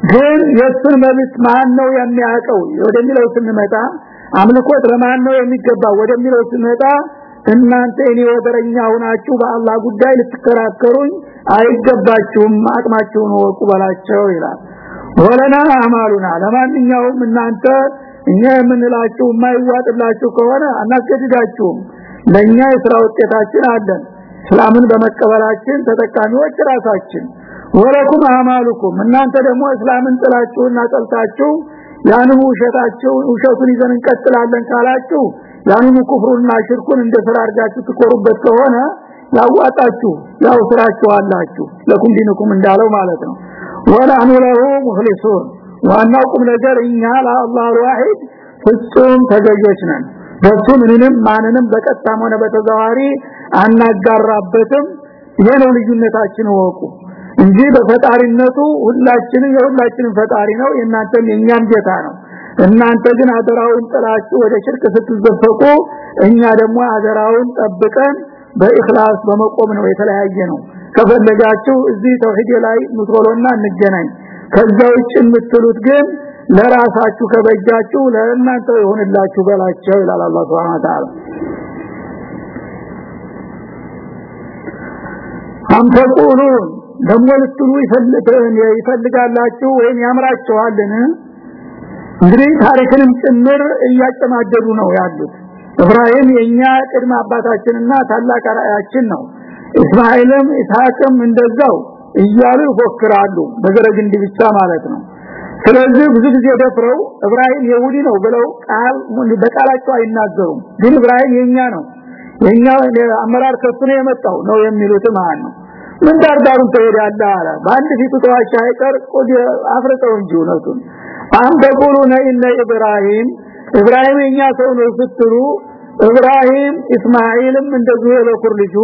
Speaker 2: ግን የሱን መብት ማን ነው የሚያውቀው? ወደሚለው ስንመጣ አምልኮት ለማን ነው የሚገባው? ወደሚለው ስንመጣ እናንተ እኔ ወደረኛ ሆናችሁ በአላህ ጉዳይ ልትከራከሩኝ አይገባችሁም አቅማችሁን ወቁ በላቸው ይላል። ወለና አማሉና ለማንኛውም እናንተ እኛ የምንላችሁ የማይዋጥላችሁ ከሆነ አናስገድዳችሁም። ለኛ የሥራ ውጤታችን አለን። እስላምን በመቀበላችን ተጠቃሚዎች ራሳችን ወለኩም አማሉኩም እናንተ ደግሞ እስላምን ጥላችሁና ጠልታችሁ ያንኑ ውሸታችሁ ውሸቱን ይዘን እንቀጥላለን ካላችሁ ያንኑ ኩፍሩና ሽርኩን እንደ ስራ አድርጋችሁ ትቆሩበት ከሆነ ያዋጣችሁ ያው ስራችሁ አላችሁ። ለኩም ዲንኩም እንዳለው ማለት ነው። ወላኑ ለሁ ሙኽሊሱን። ዋናው ቁም ነገር እኛ ለአላህ ዋሂድ ፍጹም ተገዦች ነን። በሱ ምንንም ማንንም በቀጥታም ሆነ በተዘዋሪ አናጋራበትም። ይሄ ነው ልዩነታችን ወቁ እንጂ በፈጣሪነቱ ሁላችንም የሁላችንም ፈጣሪ ነው። የእናንተም የኛም ጌታ ነው። እናንተ ግን አደራውን ጥላችሁ ወደ ሽርክ ስትዘፈቁ እኛ ደግሞ አደራውን ጠብቀን በእخلاص በመቆም ነው የተለያየ ነው። ከፈለጋችሁ እዚህ ተውሂድ ላይ ምትሮሎና እንገናኝ። ከዛ ውጭ የምትሉት ግን ለራሳችሁ ከበጃችሁ ለእናንተ ይሁንላችሁ በላቸው ይላል አላህ Subhanahu Wa Ta'ala ደሞ ልትሉ ይፈልጋላችሁ ወይም ያምራችኋልን? እንግዲህ ታሪክንም ጭምር እያጨማደዱ ነው ያሉት። ኢብራሂም የኛ ቅድመ አባታችንና ታላቅ አራያችን ነው። እስማኤልም ኢስሐቅም እንደዛው እያሉ ይፎክራሉ በገረግንዲ ብቻ ማለት ነው። ስለዚህ ብዙ ጊዜ ደፍረው ኢብራሂም ይሁዲ ነው ብለው ቃል በቃላቸው አይናገሩም። ግን ኢብራሂም የኛ ነው። የኛ አመራር ከሱ ነው የመጣው ነው የሚሉት ማለት ነው ምን ዳርዳሩን ተሄዳለ አለ። በአንድ ፊቱ ተዋቻ አይቀር ቆዲ አፍርጠው እንጂ እውነቱን። አንተ ቁሉነ ኢነ ኢብራሂም ኢብራሂም የኛ ሰው ነው ስትሉ ኢብራሂም እስማኤልም እንደዚሁ የበኩር ልጁ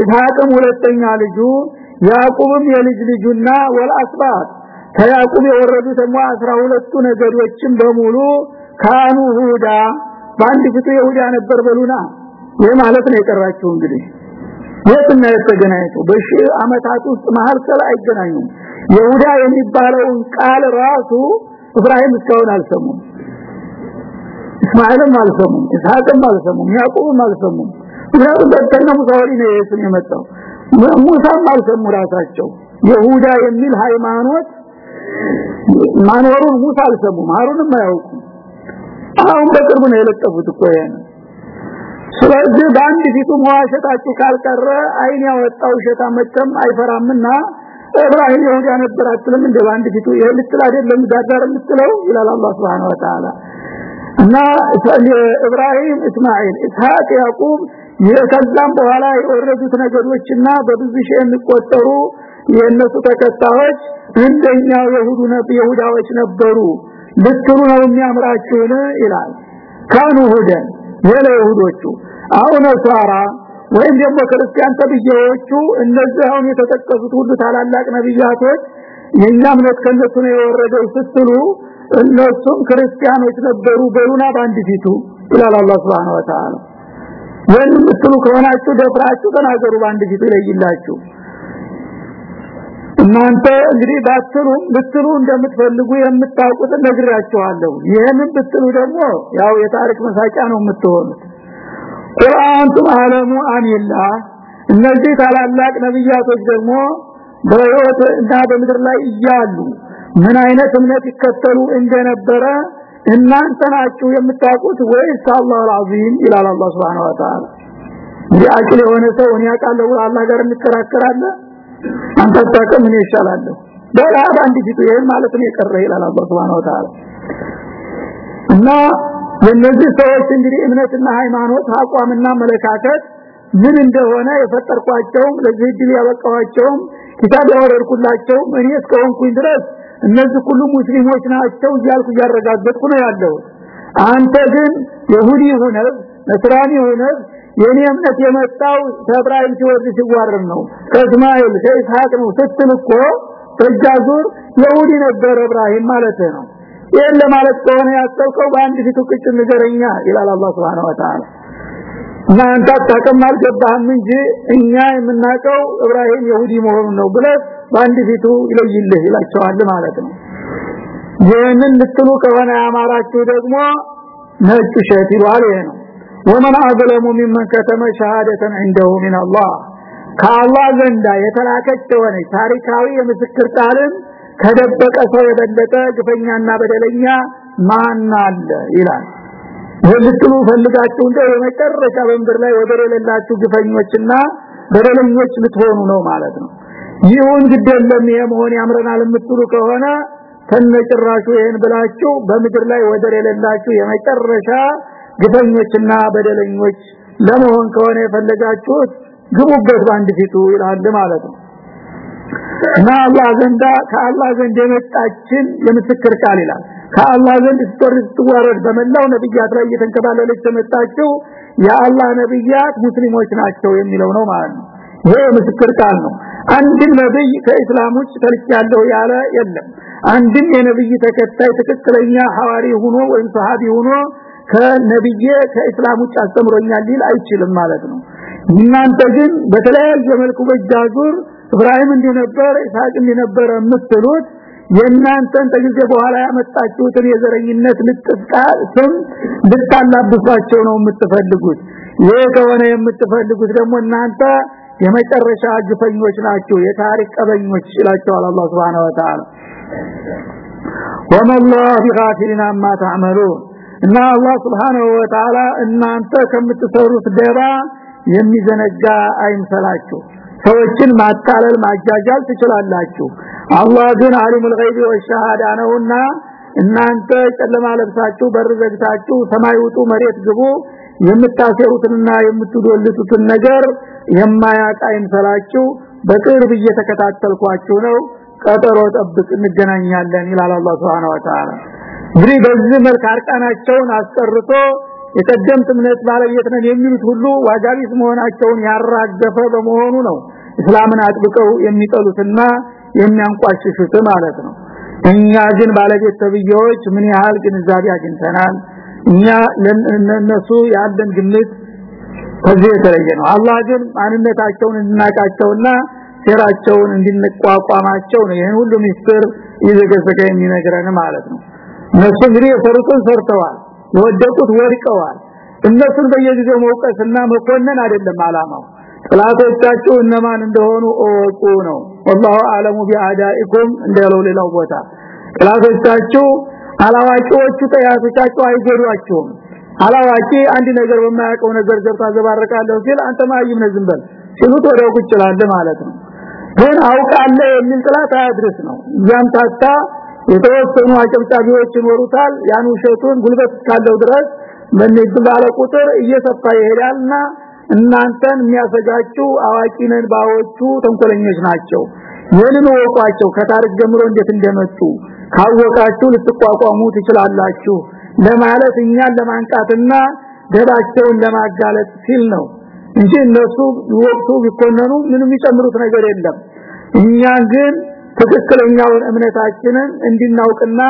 Speaker 2: ኢስሐቅም ሁለተኛ ልጁ ያዕቆብም የልጅ ልጁና ወልአስባት። ከያዕቆብ የወረዱ ደግሞ 12ቱ ነገዶችም በሙሉ ካኑ ሁዳ በአንድ ፊቱ ይሁዳ ነበር በሉና። ይህ ማለት ነው የቀራችሁ እንግዲህ የትና የተገናኙ በሺ አመታት ውስጥ ሰላ አይገናኙም። ይሁዳ የሚባለውን ቃል ራሱ ኢብራሂም እስካሁን አልሰሙም። እስማኤልም አልሰሙም። ኢስሐቅም አልሰሙም። ያዕቆብም አልሰሙም። ምክንያቱም በተነ ሙሳ የስም የመጣው። ሙሳም አልሰሙ ራሳቸው። ይሁዳ የሚል ሃይማኖት ማኖሩን ሙሳ አልሰሙም። ሃሩንም አያውቁም። አሁን በቅርቡ ነው የለጠፉት እኮ ያን ስለዚህ በአንድ ፊቱ መዋሸታችሁ ካልቀረ አይን ያወጣው ሸታ መቸም አይፈራምና ኢብራሂም ይሁዳ ነበር አትልም እንደ በአንድ ፊቱ ይሄ ልትል አይደለም ዳዳር የምትለው ይላል አላህ Subhanahu Wa Ta'ala እና ኢብራሂም እስማኤል ኢስሐቅ ያዕቆብ ከዛም በኋላ የወረዱት ነገዶችና በብዙ ሺህ የሚቆጠሩ የነሱ ተከታዮች እንደኛው የሁዱ ነብ ይሁዳዎች ነበሩ። ልትሉ ነው የሚያምራችሁን? ይላል። ካኑ ሁደን የለ ይሁዶቹ። አሁን ሳራ ወይም ደግሞ ክርስቲያን ተብዬዎቹ እነዚህ አሁን የተጠቀሱት ሁሉ ታላላቅ ነብያቶች የኛ እምነት ከነሱ ነው የወረደው ስትሉ እነሱም ክርስቲያኖች ነበሩ በሉና ባንድ ፊቱ ይላል አላህ Subhanahu Wa Ta'ala ወይም ምትሉ ከሆናችሁ ደፍራችሁ ተናገሩ ባንድ ፊቱ ይለይላችሁ እናንተ እንግዲህ ባትሉ ብትሉ እንደምትፈልጉ የምታውቁት ነግራችኋለሁ ይሄንን ብትሉ ደግሞ ያው የታሪክ መሳቂያ ነው የምትሆኑት። ቁርአንቱም አለሙ አኒላ እነዚህ ታላላቅ ነብያቶች ደግሞ በህይወት እና በምድር ላይ እያሉ ምን አይነት እምነት ይከተሉ እንደነበረ እናንተ ናችሁ የምታውቁት ወይስ አላህ አልዓዚም ይላል አላህ Subhanahu Wa Ta'ala እንግዲህ አቅል የሆነ ሰው እኔ አውቃለሁ አላህ ጋር እንከራከራለን አንተ ታቀም ምን ይሻላለሁ በላ አንድ ፊቱ ይሄን ማለት ነው የቀረ ይላል አላህ Subhanahu እና የነዚህ ሰዎች እንግዲህ እምነትና ሃይማኖት አቋምና መለካከት ምን እንደሆነ የፈጠርኳቸው ለዚህ ድል ያበቃዋቸው ኪታብ ያወረድኩላቸው እኔ እስከሆንኩኝ ድረስ እነዚህ ሁሉ ሙስሊሞች ናቸው እያልኩ እያረጋገጥኩ ነው ያለው አንተ ግን ይሁዲ ሆነ ነስራኒ ሆነ የኔ እምነት የመጣው ከእብራሂም ሲወርድ ሲዋረድ ነው። ከእስማኤል ከኢስሐቅ ነው ስትል እኮ በጃዙር ይሁዲ ነበር እብራሂም ማለት ነው። ይሄን ለማለት ከሆነ ያሰብከው በአንድ ፊቱ ቅጭ ንገረኛ ይላል አላህ Subhanahu Wa Ta'ala እና አንተ አታውቅም አልገባህም እንጂ እኛ የምናውቀው ኢብራሂም ይሁዲ መሆኑን ነው ብለ በአንድ ፊቱ ይለይልህ ይላቸዋል ማለት ነው። ይህንን ልትሉ ከሆነ ያማራችሁ ደግሞ ነጭ ሸት ይባል ይሄ ነው ومن اظلم ممن كتم شهاده عنده من الله ከአላህ ዘንዳ የተላከች ሆነ ታሪካዊ የምስክር ቃልን ከደበቀ ሰው የበለጠ ግፈኛና በደለኛ ማን አለ ይላል የምትሉ ፈልጋችሁ እንደ የመጨረሻ በምድር ላይ ወደር የሌላችሁ ግፈኞችና በደለኞች ልትሆኑ ነው ማለት ነው ይሁን ግደለም ይሄ መሆን ያምረናል የምትሉ ከሆነ ተነጭራሹ ይሄን ብላችሁ በምድር ላይ ወደር የሌላችሁ የመጨረሻ ግፈኞችና በደለኞች ለመሆን ከሆነ የፈለጋችሁት ግቡበት ባንድ ፊቱ ይላል ማለት ነው። እና አላህ ዘንዳ ከአላህ ዘንድ የመጣችን የምስክር ቃል ይላል። ከአላህ ዘንድ ስትወርድ በመላው ነብያት ላይ እየተንከባለለች ተመጣችው የአላህ ነብያት ሙስሊሞች ናቸው የሚለው ነው ማለት ነው። ይሄ ምስክር ቃል ነው። አንድም ነብይ ከእስላም ውጭ ተልቻለሁ ያለ የለም። አንድም የነብይ ተከታይ ትክክለኛ ሐዋሪ ሆኖ ወይም ሰሃቢ ሆኖ ከነብዬ ከእስላም ውጭ አስተምሮኛል ሊል አይችልም ማለት ነው። እናንተ ግን በተለያየ መልኩ በጃዙር ኢብራሂም እንደነበረ ኢስሐቅ እንደነበረ የምትሉት የእናንተን ተግዜ በኋላ ያመጣችሁትን የዘረኝነት ልጥፍቃ ስም ልታላብሷቸው ነው የምትፈልጉት። ይሄ ከሆነ የምትፈልጉት ደግሞ እናንተ የመጨረሻ ግፈኞች ናቸው የታሪክ ቀበኞች ይላቸዋል አላህ Subhanahu Wa Ta'ala ወመላሁ አማ ተዕመሉን። እና አላህ Subhanahu Wa Ta'ala እናንተ ከምትሰሩት ደባ የሚዘነጋ አይምሰላችሁ። ሰዎችን ማታለል ማጃጃል ትችላላችሁ። አላህ ግን አሊሙል ገይብ ወሸሃዳ ነውና እናንተ ጨለማ ለብሳችሁ በር ዘግታችሁ ሰማይ ውጡ መሬት ግቡ የምታሰሩትንና የምትዶልቱትን ነገር የማያውቅ አይምሰላችሁ። በቅርብ እየተከታተልኳችሁ ነው። ቀጠሮ ጠብቅ እንገናኛለን ይላል አላህ Subhanahu Wa Ta'ala እንግዲህ በዚህ መልክ አርቃናቸውን አስቀርቶ የቀደምት እምነት ባለቤት ነን የሚሉት ሁሉ ዋጋቢስ መሆናቸውን ያራገፈ በመሆኑ ነው እስላምን አጥብቀው የሚጠሉትና የሚያንቋሽሹት ማለት ነው። እኛ ግን ባለቤት ተብዬዎች ምን ያህል ግንዛቤ አግኝተናል? እኛ ለነሱ ያለን ግምት ከዚህ የተለየ ነው። አላህ ግን ማንነታቸውን እንድናቃቸውና ሴራቸውን እንድንቋቋማቸው ነው። ይሄን ሁሉ ሚስጥር ይዘገዘገ የሚነግረን ማለት ነው እነሱ እንግዲህ የሰሩትን ሰርተዋል የወደቁት ወድቀዋል እነሱን በየጊዜው መውቀስና መኮነን አይደለም አላማው ጥላቶቻችሁ እነማን እንደሆኑ እወቁ ነው والله አለሙ ቢአዳኢኩም እንደለው ሌላው ቦታ ጥላቶቻችሁ አላዋቂዎቹ ጠያቶቻችሁ አይገዷችሁም አላዋቂ አንድ ነገር በማያውቀው ነገር ገብታ ዘባረቃለሁ ሲል አንተ ማይም ነህ ዝም በል ሲሉት ወዲያው ቁጭ ማለት ነው ግን አውቃለ የሚል ጥላት አያድርስ ነው ያምታታ የተወሰኑ አጨብጫቢዎች ይኖሩታል። ያን ውሸቱን ጉልበት ካለው ድረስ በነዚህ ባለ ቁጥር እየሰፋ ይሄዳልና እናንተን የሚያሰጋችሁ አዋቂ ነን ባዎቹ ተንኮለኞች ናቸው። ይህንን ወቋቸው ከታሪክ ጀምሮ እንዴት እንደመጡ ካወቃችሁ ልትቋቋሙ ትችላላችሁ ለማለት እኛን ለማንቃትና ደባቸውን ለማጋለጥ ሲል ነው እንጂ እነሱ ወቅቱ ቢኮነኑ ምንም የሚጨምሩት ነገር የለም። እኛ ግን ትክክለኛውን እምነታችንን እንድናውቅና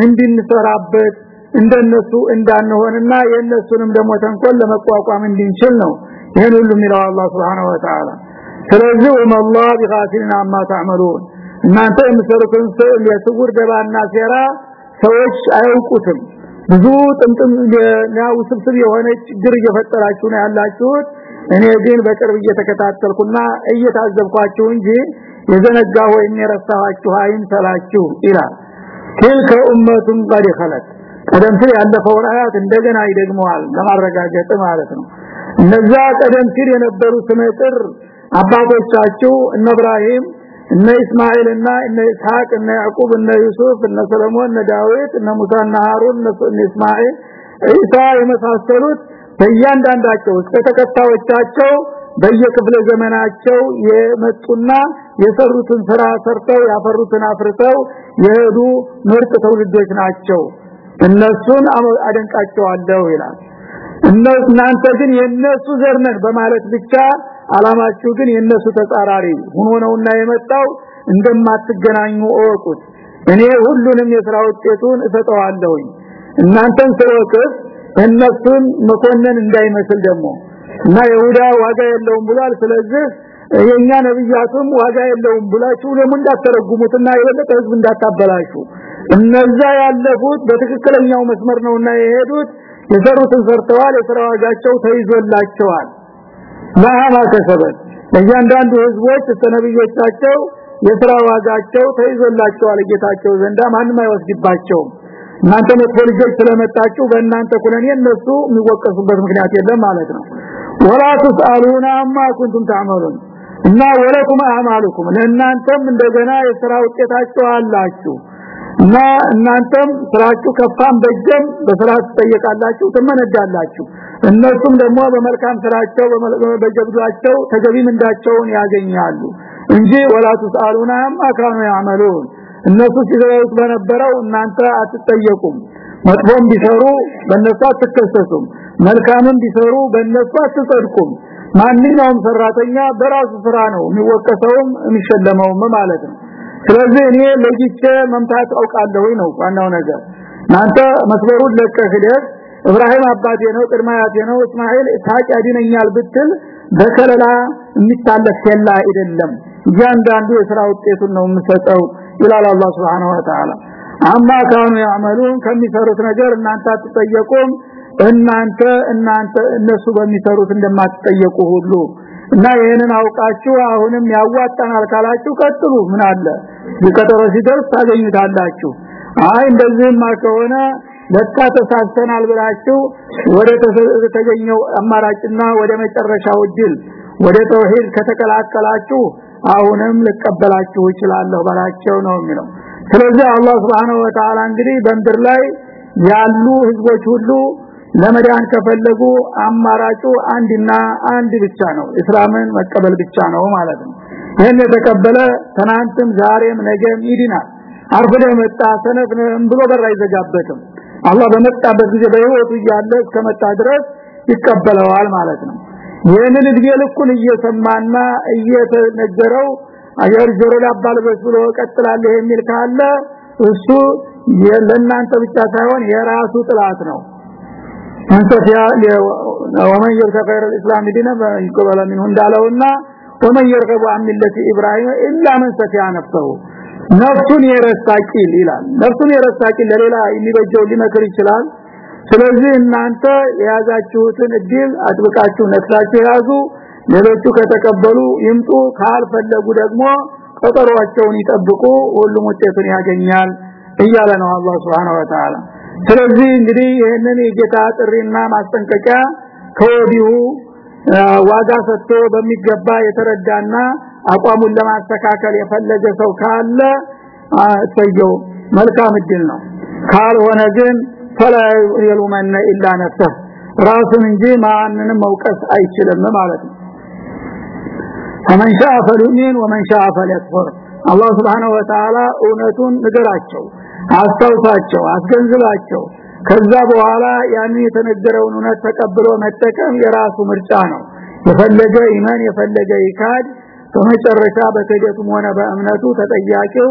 Speaker 2: እንድንሰራበት እንደነሱ እንዳንሆንና የነሱንም ደሞ ተንኮል ለመቋቋም እንድንችል ነው። ይሄን ሁሉ የሚለው አላህ Subhanahu Wa Ta'ala ስለዚህ ወመላህ ቢጋፊልና አማ ተዕመሉን። እናንተ የምትሰሩትን የስውር ደባና ሴራ ሰዎች አያውቁትም። ብዙ ጥምጥም ያው ስብስብ የሆነ ችግር እየፈጠራችሁ ነው ያላችሁት። እኔ ግን በቅርብ እየተከታተልኩና እየታዘብኳችሁ እንጂ የዘነጋ ወይም የረሳኋችሁ አይምሰላችሁ ይላል ትልከ ኡመቱን ቀድ خلت ቀደም ሲል ያለፈውን አያት እንደገና ይደግመዋል ለማረጋገጥ ማለት ነው እነዛ ቀደም ሲል የነበሩ ስመጥር አባቶቻቸው እነ ኢብራሂም እነ እስማኤል እና እነ ኢስሐቅ እነ ያዕቆብ እነ ዩሱፍ እነ ሰለሞን እነ ዳዊት እነ ሙሳ እና ሃሩን እነ እስማኤል ኢሳ የመሳሰሉት በእያንዳንዳቸው እስከ ተከታዮቻቸው በየክፍለ ዘመናቸው የመጡና የሰሩትን ስራ ሰርተው ያፈሩትን አፍርተው የሄዱ ምርጥ ትውልዶች ናቸው። እነሱን አደንቃቸዋለሁ ይላል። እናንተ ግን የነሱ ዘርነን በማለት ብቻ አላማችሁ ግን የነሱ ተጻራሪ ሆኖ ነውና የመጣው። እንደማትገናኙ እወቁት። እኔ ሁሉንም የሥራ ውጤቱን እሰጠዋለሁ እናንተን ስለወቅፍ እነሱን መኮነን እንዳይመስል ደግሞ እና ይሁዳ ዋጋ የለውም ብሏል። ስለዚህ የኛ ነብያቱም ዋጋ የለውም ብላችሁ ደግሞ እንዳተረጉሙትና የበለጠ ህዝብ እንዳታበላሹ። እነዛ ያለፉት በትክክለኛው መስመር ነውና የሄዱት የሰሩትን ሰርተዋል የሥራ ዋጋቸው ተይዞላቸዋል። ለሃማ ከሰበት ለእያንዳንዱ ህዝቦች ተነብዮቻቸው የሥራ ዋጋቸው ተይዞላቸዋል ጌታቸው ዘንዳ ማንም አይወስድባቸውም። እናንተ መጥፎ ልጆች ስለመጣችሁ በእናንተ ኩነኔ እነሱ የሚወቀሱበት ምክንያት የለም ማለት ነው። ወላ ተስአሉና አማ ኩንቱም ተዓመሉን እና ወለኩም አማሉኩም ለእናንተም እንደገና የሥራ ውጤታችሁ አላችሁ። እና እናንተም ስራችሁ ከፋም በጀም በስራ ትጠየቃላችሁ ትመነዳላችሁ እነሱም ደግሞ በመልካም ስራቸው በጀብዷቸው ተገቢ ምንዳቸውን ያገኛሉ እንጂ ወላ ተስአሉና አካኑ ያመሉን እነሱ ሲዘሩት በነበረው እናንተ አትጠየቁም። መጥፎም ቢሰሩ በእነሱ አትከሰሱም። መልካምም ቢሰሩ በእነሱ አትጸድቁም ማንኛውም ሰራተኛ በራሱ ስራ ነው የሚወቀሰውም የሚሸለመውም ማለት ነው። ስለዚህ እኔ ለይቼ መምታት አውቃለሁ ነው ዋናው ነገር። እናንተ መስበሩን ለቀህደህ ኢብራሂም አባቴ ነው ቅድማያቴ ነው እስማኤል ታቂ ያድነኛል ብትል በከለላ የሚታለፍ የላ አይደለም። እያንዳንዱ የሥራ ውጤቱን ነው የምሰጠው ይላል አላህ Subhanahu Wa Ta'ala አማ ካኑ ያመሉን ከሚሰሩት ነገር እናንተ አትጠየቁም እናንተ እናንተ እነሱ በሚሰሩት እንደማትጠየቁ ሁሉ እና ይሄንን አውቃችሁ አሁንም ያዋጣናል ካላችሁ ቀጥሉ። ምን አለ? ይቀጠሮ ሲደርስ ታገኙታላችሁ። አይ እንደዚህማ ከሆነ ለካ ተሳስተናል ብላችሁ ወደ ተገኘው አማራጭና ወደ መጨረሻው ድል ወደ ተውሂድ ከተቀላቀላችሁ አሁንም ልቀበላችሁ እችላለሁ ባላቸው ነው የሚለው። ስለዚህ አላህ Subhanahu Wa Ta'ala እንግዲህ በምድር ላይ ያሉ ህዝቦች ሁሉ ለመዳን ከፈለጉ አማራጩ አንድና አንድ ብቻ ነው። እስላምን መቀበል ብቻ ነው ማለት ነው። ይሄን የተቀበለ ትናንትም ዛሬም ነገም ይድናል። አርፍደ መጣ ሰነፍንም ብሎ በር አይዘጋበትም። አላህ በመጣበት ጊዜ በህይወቱ እያለ እስከመጣ ድረስ ይቀበለዋል ማለት ነው። ይህንን እድሜ ልኩን እየሰማና እየተነገረው አየር ጆሮ ላባልበስ ብሎ ቀጥላለህ የሚል ካለ እሱ ለእናንተ ብቻ ሳይሆን የራሱ ጥላት ነው አንተያ ወመን يرتقي الاسلام دينا يقبل منه እንዳለውና ومن يرغب عن مله ابراهيم الا من سفيا نفسه ነፍሱን የረሳቂል ይላል ነፍሱን የረሳቂል ለሌላ የሚበጀው ሊመክር ይችላል ስለዚህ እናንተ የያዛችሁትን እድል አጥብቃችሁ ነክሳችሁ ያዙ ሌሎቹ ከተቀበሉ ይምጡ ካልፈለጉ ደግሞ ቀጠሯቸውን ይጠብቁ ሁሉም ውጤቱን ያገኛል እያለ ነው አላህ Subhanahu Wa Ta'ala ስለዚህ እንግዲህ ይህንን የጌታ ጥሪና ማስጠንቀቂያ ከወዲሁ ዋጋ ሰጥቶ በሚገባ የተረዳና አቋሙን ለማስተካከል የፈለገ ሰው ካለ አሰየው መልካም እድል ነው ካልሆነ ግን ፈላ የሉመነ ኢላ ነፍሰህ ራሱን እንጂ ማንንም መውቀስ አይችልም ማለት ነው فمن شاء فليؤمن ومن شاء فليكفر አላህ Subhanahu Wa Ta'ala እውነቱን ንገራቸው አስተውሳቸው አስገንዝባቸው ከዛ በኋላ ያን የተነገረውን እውነት ተቀብሎ መጠቀም የራሱ ምርጫ ነው የፈለገ ኢማን የፈለገ ይካድ በመጨረሻ በክደቱም ሆነ በእምነቱ ተጠያቂው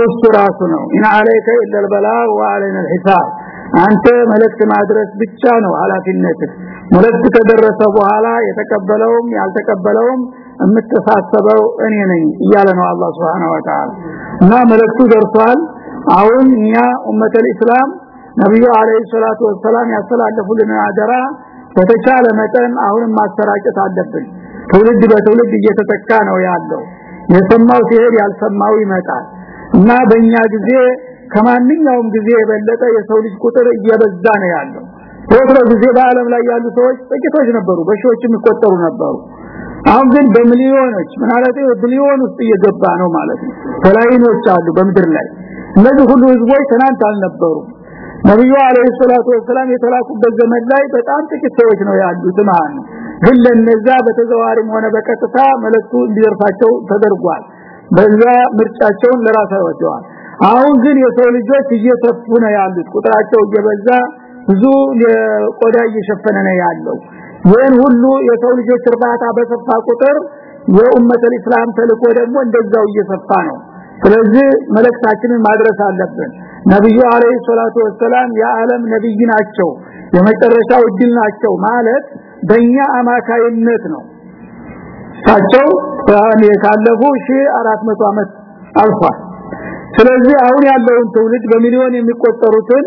Speaker 2: እሱ ራሱ ነው ኢና አለይከ ኢላ البلاغ وعلينا الحساب አንተ መልእክት ማድረስ ብቻ ነው ኃላፊነትህ መልእክት ከደረሰ በኋላ የተቀበለውም ያልተቀበለውም የምትሳሰበው እኔ ነኝ እያለ ነው አላህ Subhanahu Wa Ta'ala እና መልእክቱ ደርሷል አሁን እኛ ኡመተል እስላም ነብዩ አለይሂ ሰላቱ ወሰላም ያስተላለፉልን አደራ በተቻለ መጠን አሁንም ማሰራጨት አለብን። ትውልድ በትውልድ እየተተካ ነው ያለው። የሰማው ሲሄድ ያልሰማው ይመጣል። እና በእኛ ጊዜ ከማንኛውም ጊዜ የበለጠ የሰው ልጅ ቁጥር እየበዛ ነው ያለው። በወትሮ ጊዜ በአለም ላይ ያሉ ሰዎች ጥቂቶች ነበሩ በሺዎች የሚቆጠሩ ነበሩ። አሁን ግን በሚሊዮኖች ማለት ቢሊዮን ውስጥ እየገባ ነው ማለት ነው። በላይኖች አሉ በምድር ላይ እነዚህ ሁሉ ህዝቦች ትናንት አልነበሩ ነብዩ አለይሂ ሰላቱ ወሰለም የተላኩበት ዘመን ላይ በጣም ጥቂት ሰዎች ነው ያሉት ማለት ነው ግን ለነዛ በተዘዋሪም ሆነ በቀጥታ መልእክቱ እንዲደርሳቸው ተደርጓል። በዛ ምርጫቸውን ለራሳቸው አሁን ግን የሰው ልጆች እየሰፉ ነው ያሉት። ቁጥራቸው እየበዛ ብዙ ቆዳ እየሸፈነ ነው ያለው። ይህን ሁሉ የሰው ልጆች እርባታ በሰፋ ቁጥር የኡመተል እስላም ተልኮ ደግሞ እንደዛው እየሰፋ ነው ስለዚህ መልእክታችንን ማድረስ አለብን። ነብዩ አለይሂ ሰላቱ ወሰላም የዓለም ነብይ ናቸው የመጨረሻው እድል ናቸው ማለት በእኛ አማካይነት ነው። ታቸው ካለፉ 1400 አመት አልፏል። ስለዚህ አሁን ያለውን ትውልድ በሚሊዮን የሚቆጠሩትን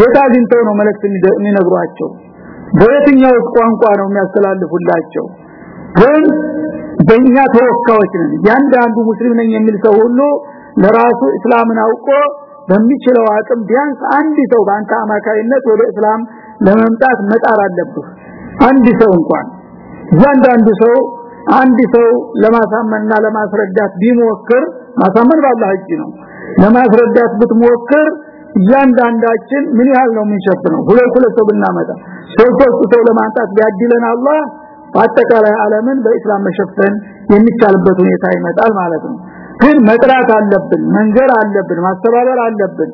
Speaker 2: የት አግኝተው ነው መልእክት የሚነግሯቸው? በየትኛው ቋንቋ ነው የሚያስተላልፉላቸው? ግን በእኛ ተወካዮች ነን። ያንዳንዱ ሙስሊም ነኝ የሚል ሰው ሁሉ ለራሱ እስላምን አውቆ በሚችለው አቅም ቢያንስ አንድ ሰው በአንተ አማካይነት ወደ እስላም ለመምጣት መጣር አለብህ። አንድ ሰው እንኳን ያንዳንዱ ሰው አንድ ሰው ለማሳመንና ለማስረዳት ቢሞክር ማሳመን ባላህ እጅ ነው። ለማስረዳት ብትሞክር እያንዳንዳችን ምን ያህል ነው የምንሸፍነው? ሁለት ሁለት ሰው ብናመጣ ሶስት ሰው ለማንጣት ቢያድለን አላህ በአጠቃላይ ዓለምን በእስላም መሸፈን የሚቻልበት ሁኔታ ይመጣል ማለት ነው። ግን መጥራት አለብን መንገር አለብን ማስተባበር አለብን።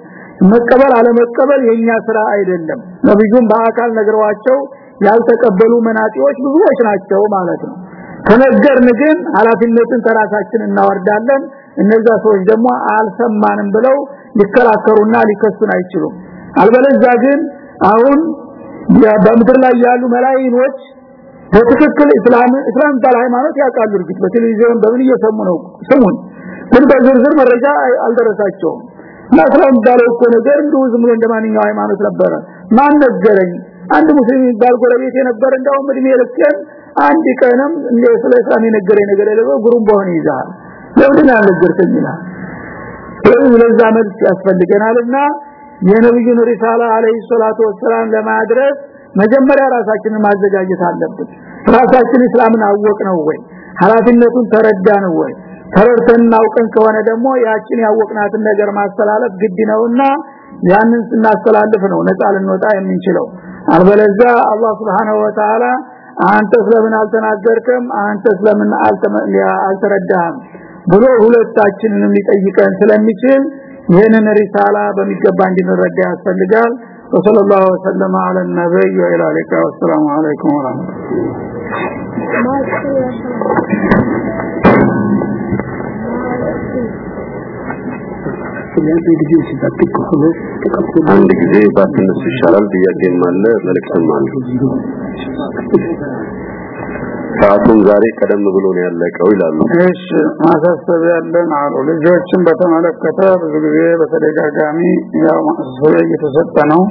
Speaker 2: መቀበል አለመቀበል የኛ ስራ አይደለም። ነብዩም በአካል ነግረዋቸው ያልተቀበሉ መናጢዎች ብዙዎች ናቸው ማለት ነው። ከነገርን ግን ኃላፊነትን ተራሳችን እናወርዳለን። እነዛ ሰዎች ደግሞ አልሰማንም ብለው ሊከራከሩና ሊከሱን አይችሉም። አልበለዚያ ግን አሁን በምድር ላይ ያሉ መላእክቶች በትክክል እስላም እስላም ባል ሃይማኖት ያውቃሉ። እርግጥ በቴሌቪዥን በምን እየሰሙ ነው? ስሙን ግን በዝርዝር መረጃ አልደረሳቸውም። እና እስላም ባለው እኮ ነገር እንደው ዝም ብሎ እንደማንኛው ሃይማኖት ነበረ። ማን ነገረኝ? አንድ ሙስሊም ይባል ጎረቤት የነበረ እንደውም እድሜ ልኬን አንድ ቀንም እንደ ስለ እስላም የነገረኝ ነገር የለው ጉሩም በሆነ ይዛል ለምን አልነገርከኝ ይላል? ለዛ መልስ ያስፈልገናልና የነብዩን ሪሳላ አለይሂ ሰላቱ ወሰላም ለማድረስ መጀመሪያ ራሳችንን ማዘጋጀት አለብን። ራሳችን እስላምን አወቅ ነው ወይ? ኃላፊነቱን ተረዳ ወይ? ተረድተን አውቀን ከሆነ ደግሞ ያችን ያወቅናትን ነገር ማስተላለፍ ግድ ነውና ያንን ስናስተላልፍ ነው ነፃ ልንወጣ የምንችለው። አልበለዚያ አላህ Subhanahu Wa Ta'ala አንተ ስለምን አልተናገርክም አንተ ስለምን አልተረዳህም ብሎ ሁለታችንንም ሊጠይቀን ስለሚችል ይህንን ሪሳላ በሚገባ እንድንረዳ ያስፈልጋል وصلى الله وسلم على النبي وإلى اللقاء والسلام عليكم ورحمة
Speaker 3: አንድ ጊዜ ባትነሱ ይሻላል ጥያቄም አለ መልእክትም አለ ሰዓቱም ዛሬ ቀደም ብሎ ነው ያለቀው ይላሉ
Speaker 2: እሺ ማሳሰቢያ ያለን አሉ ልጆችን በተመለከተ ብዙ ጊዜ በተደጋጋሚ ያው ማሳሰቢያ እየተሰጠ ነው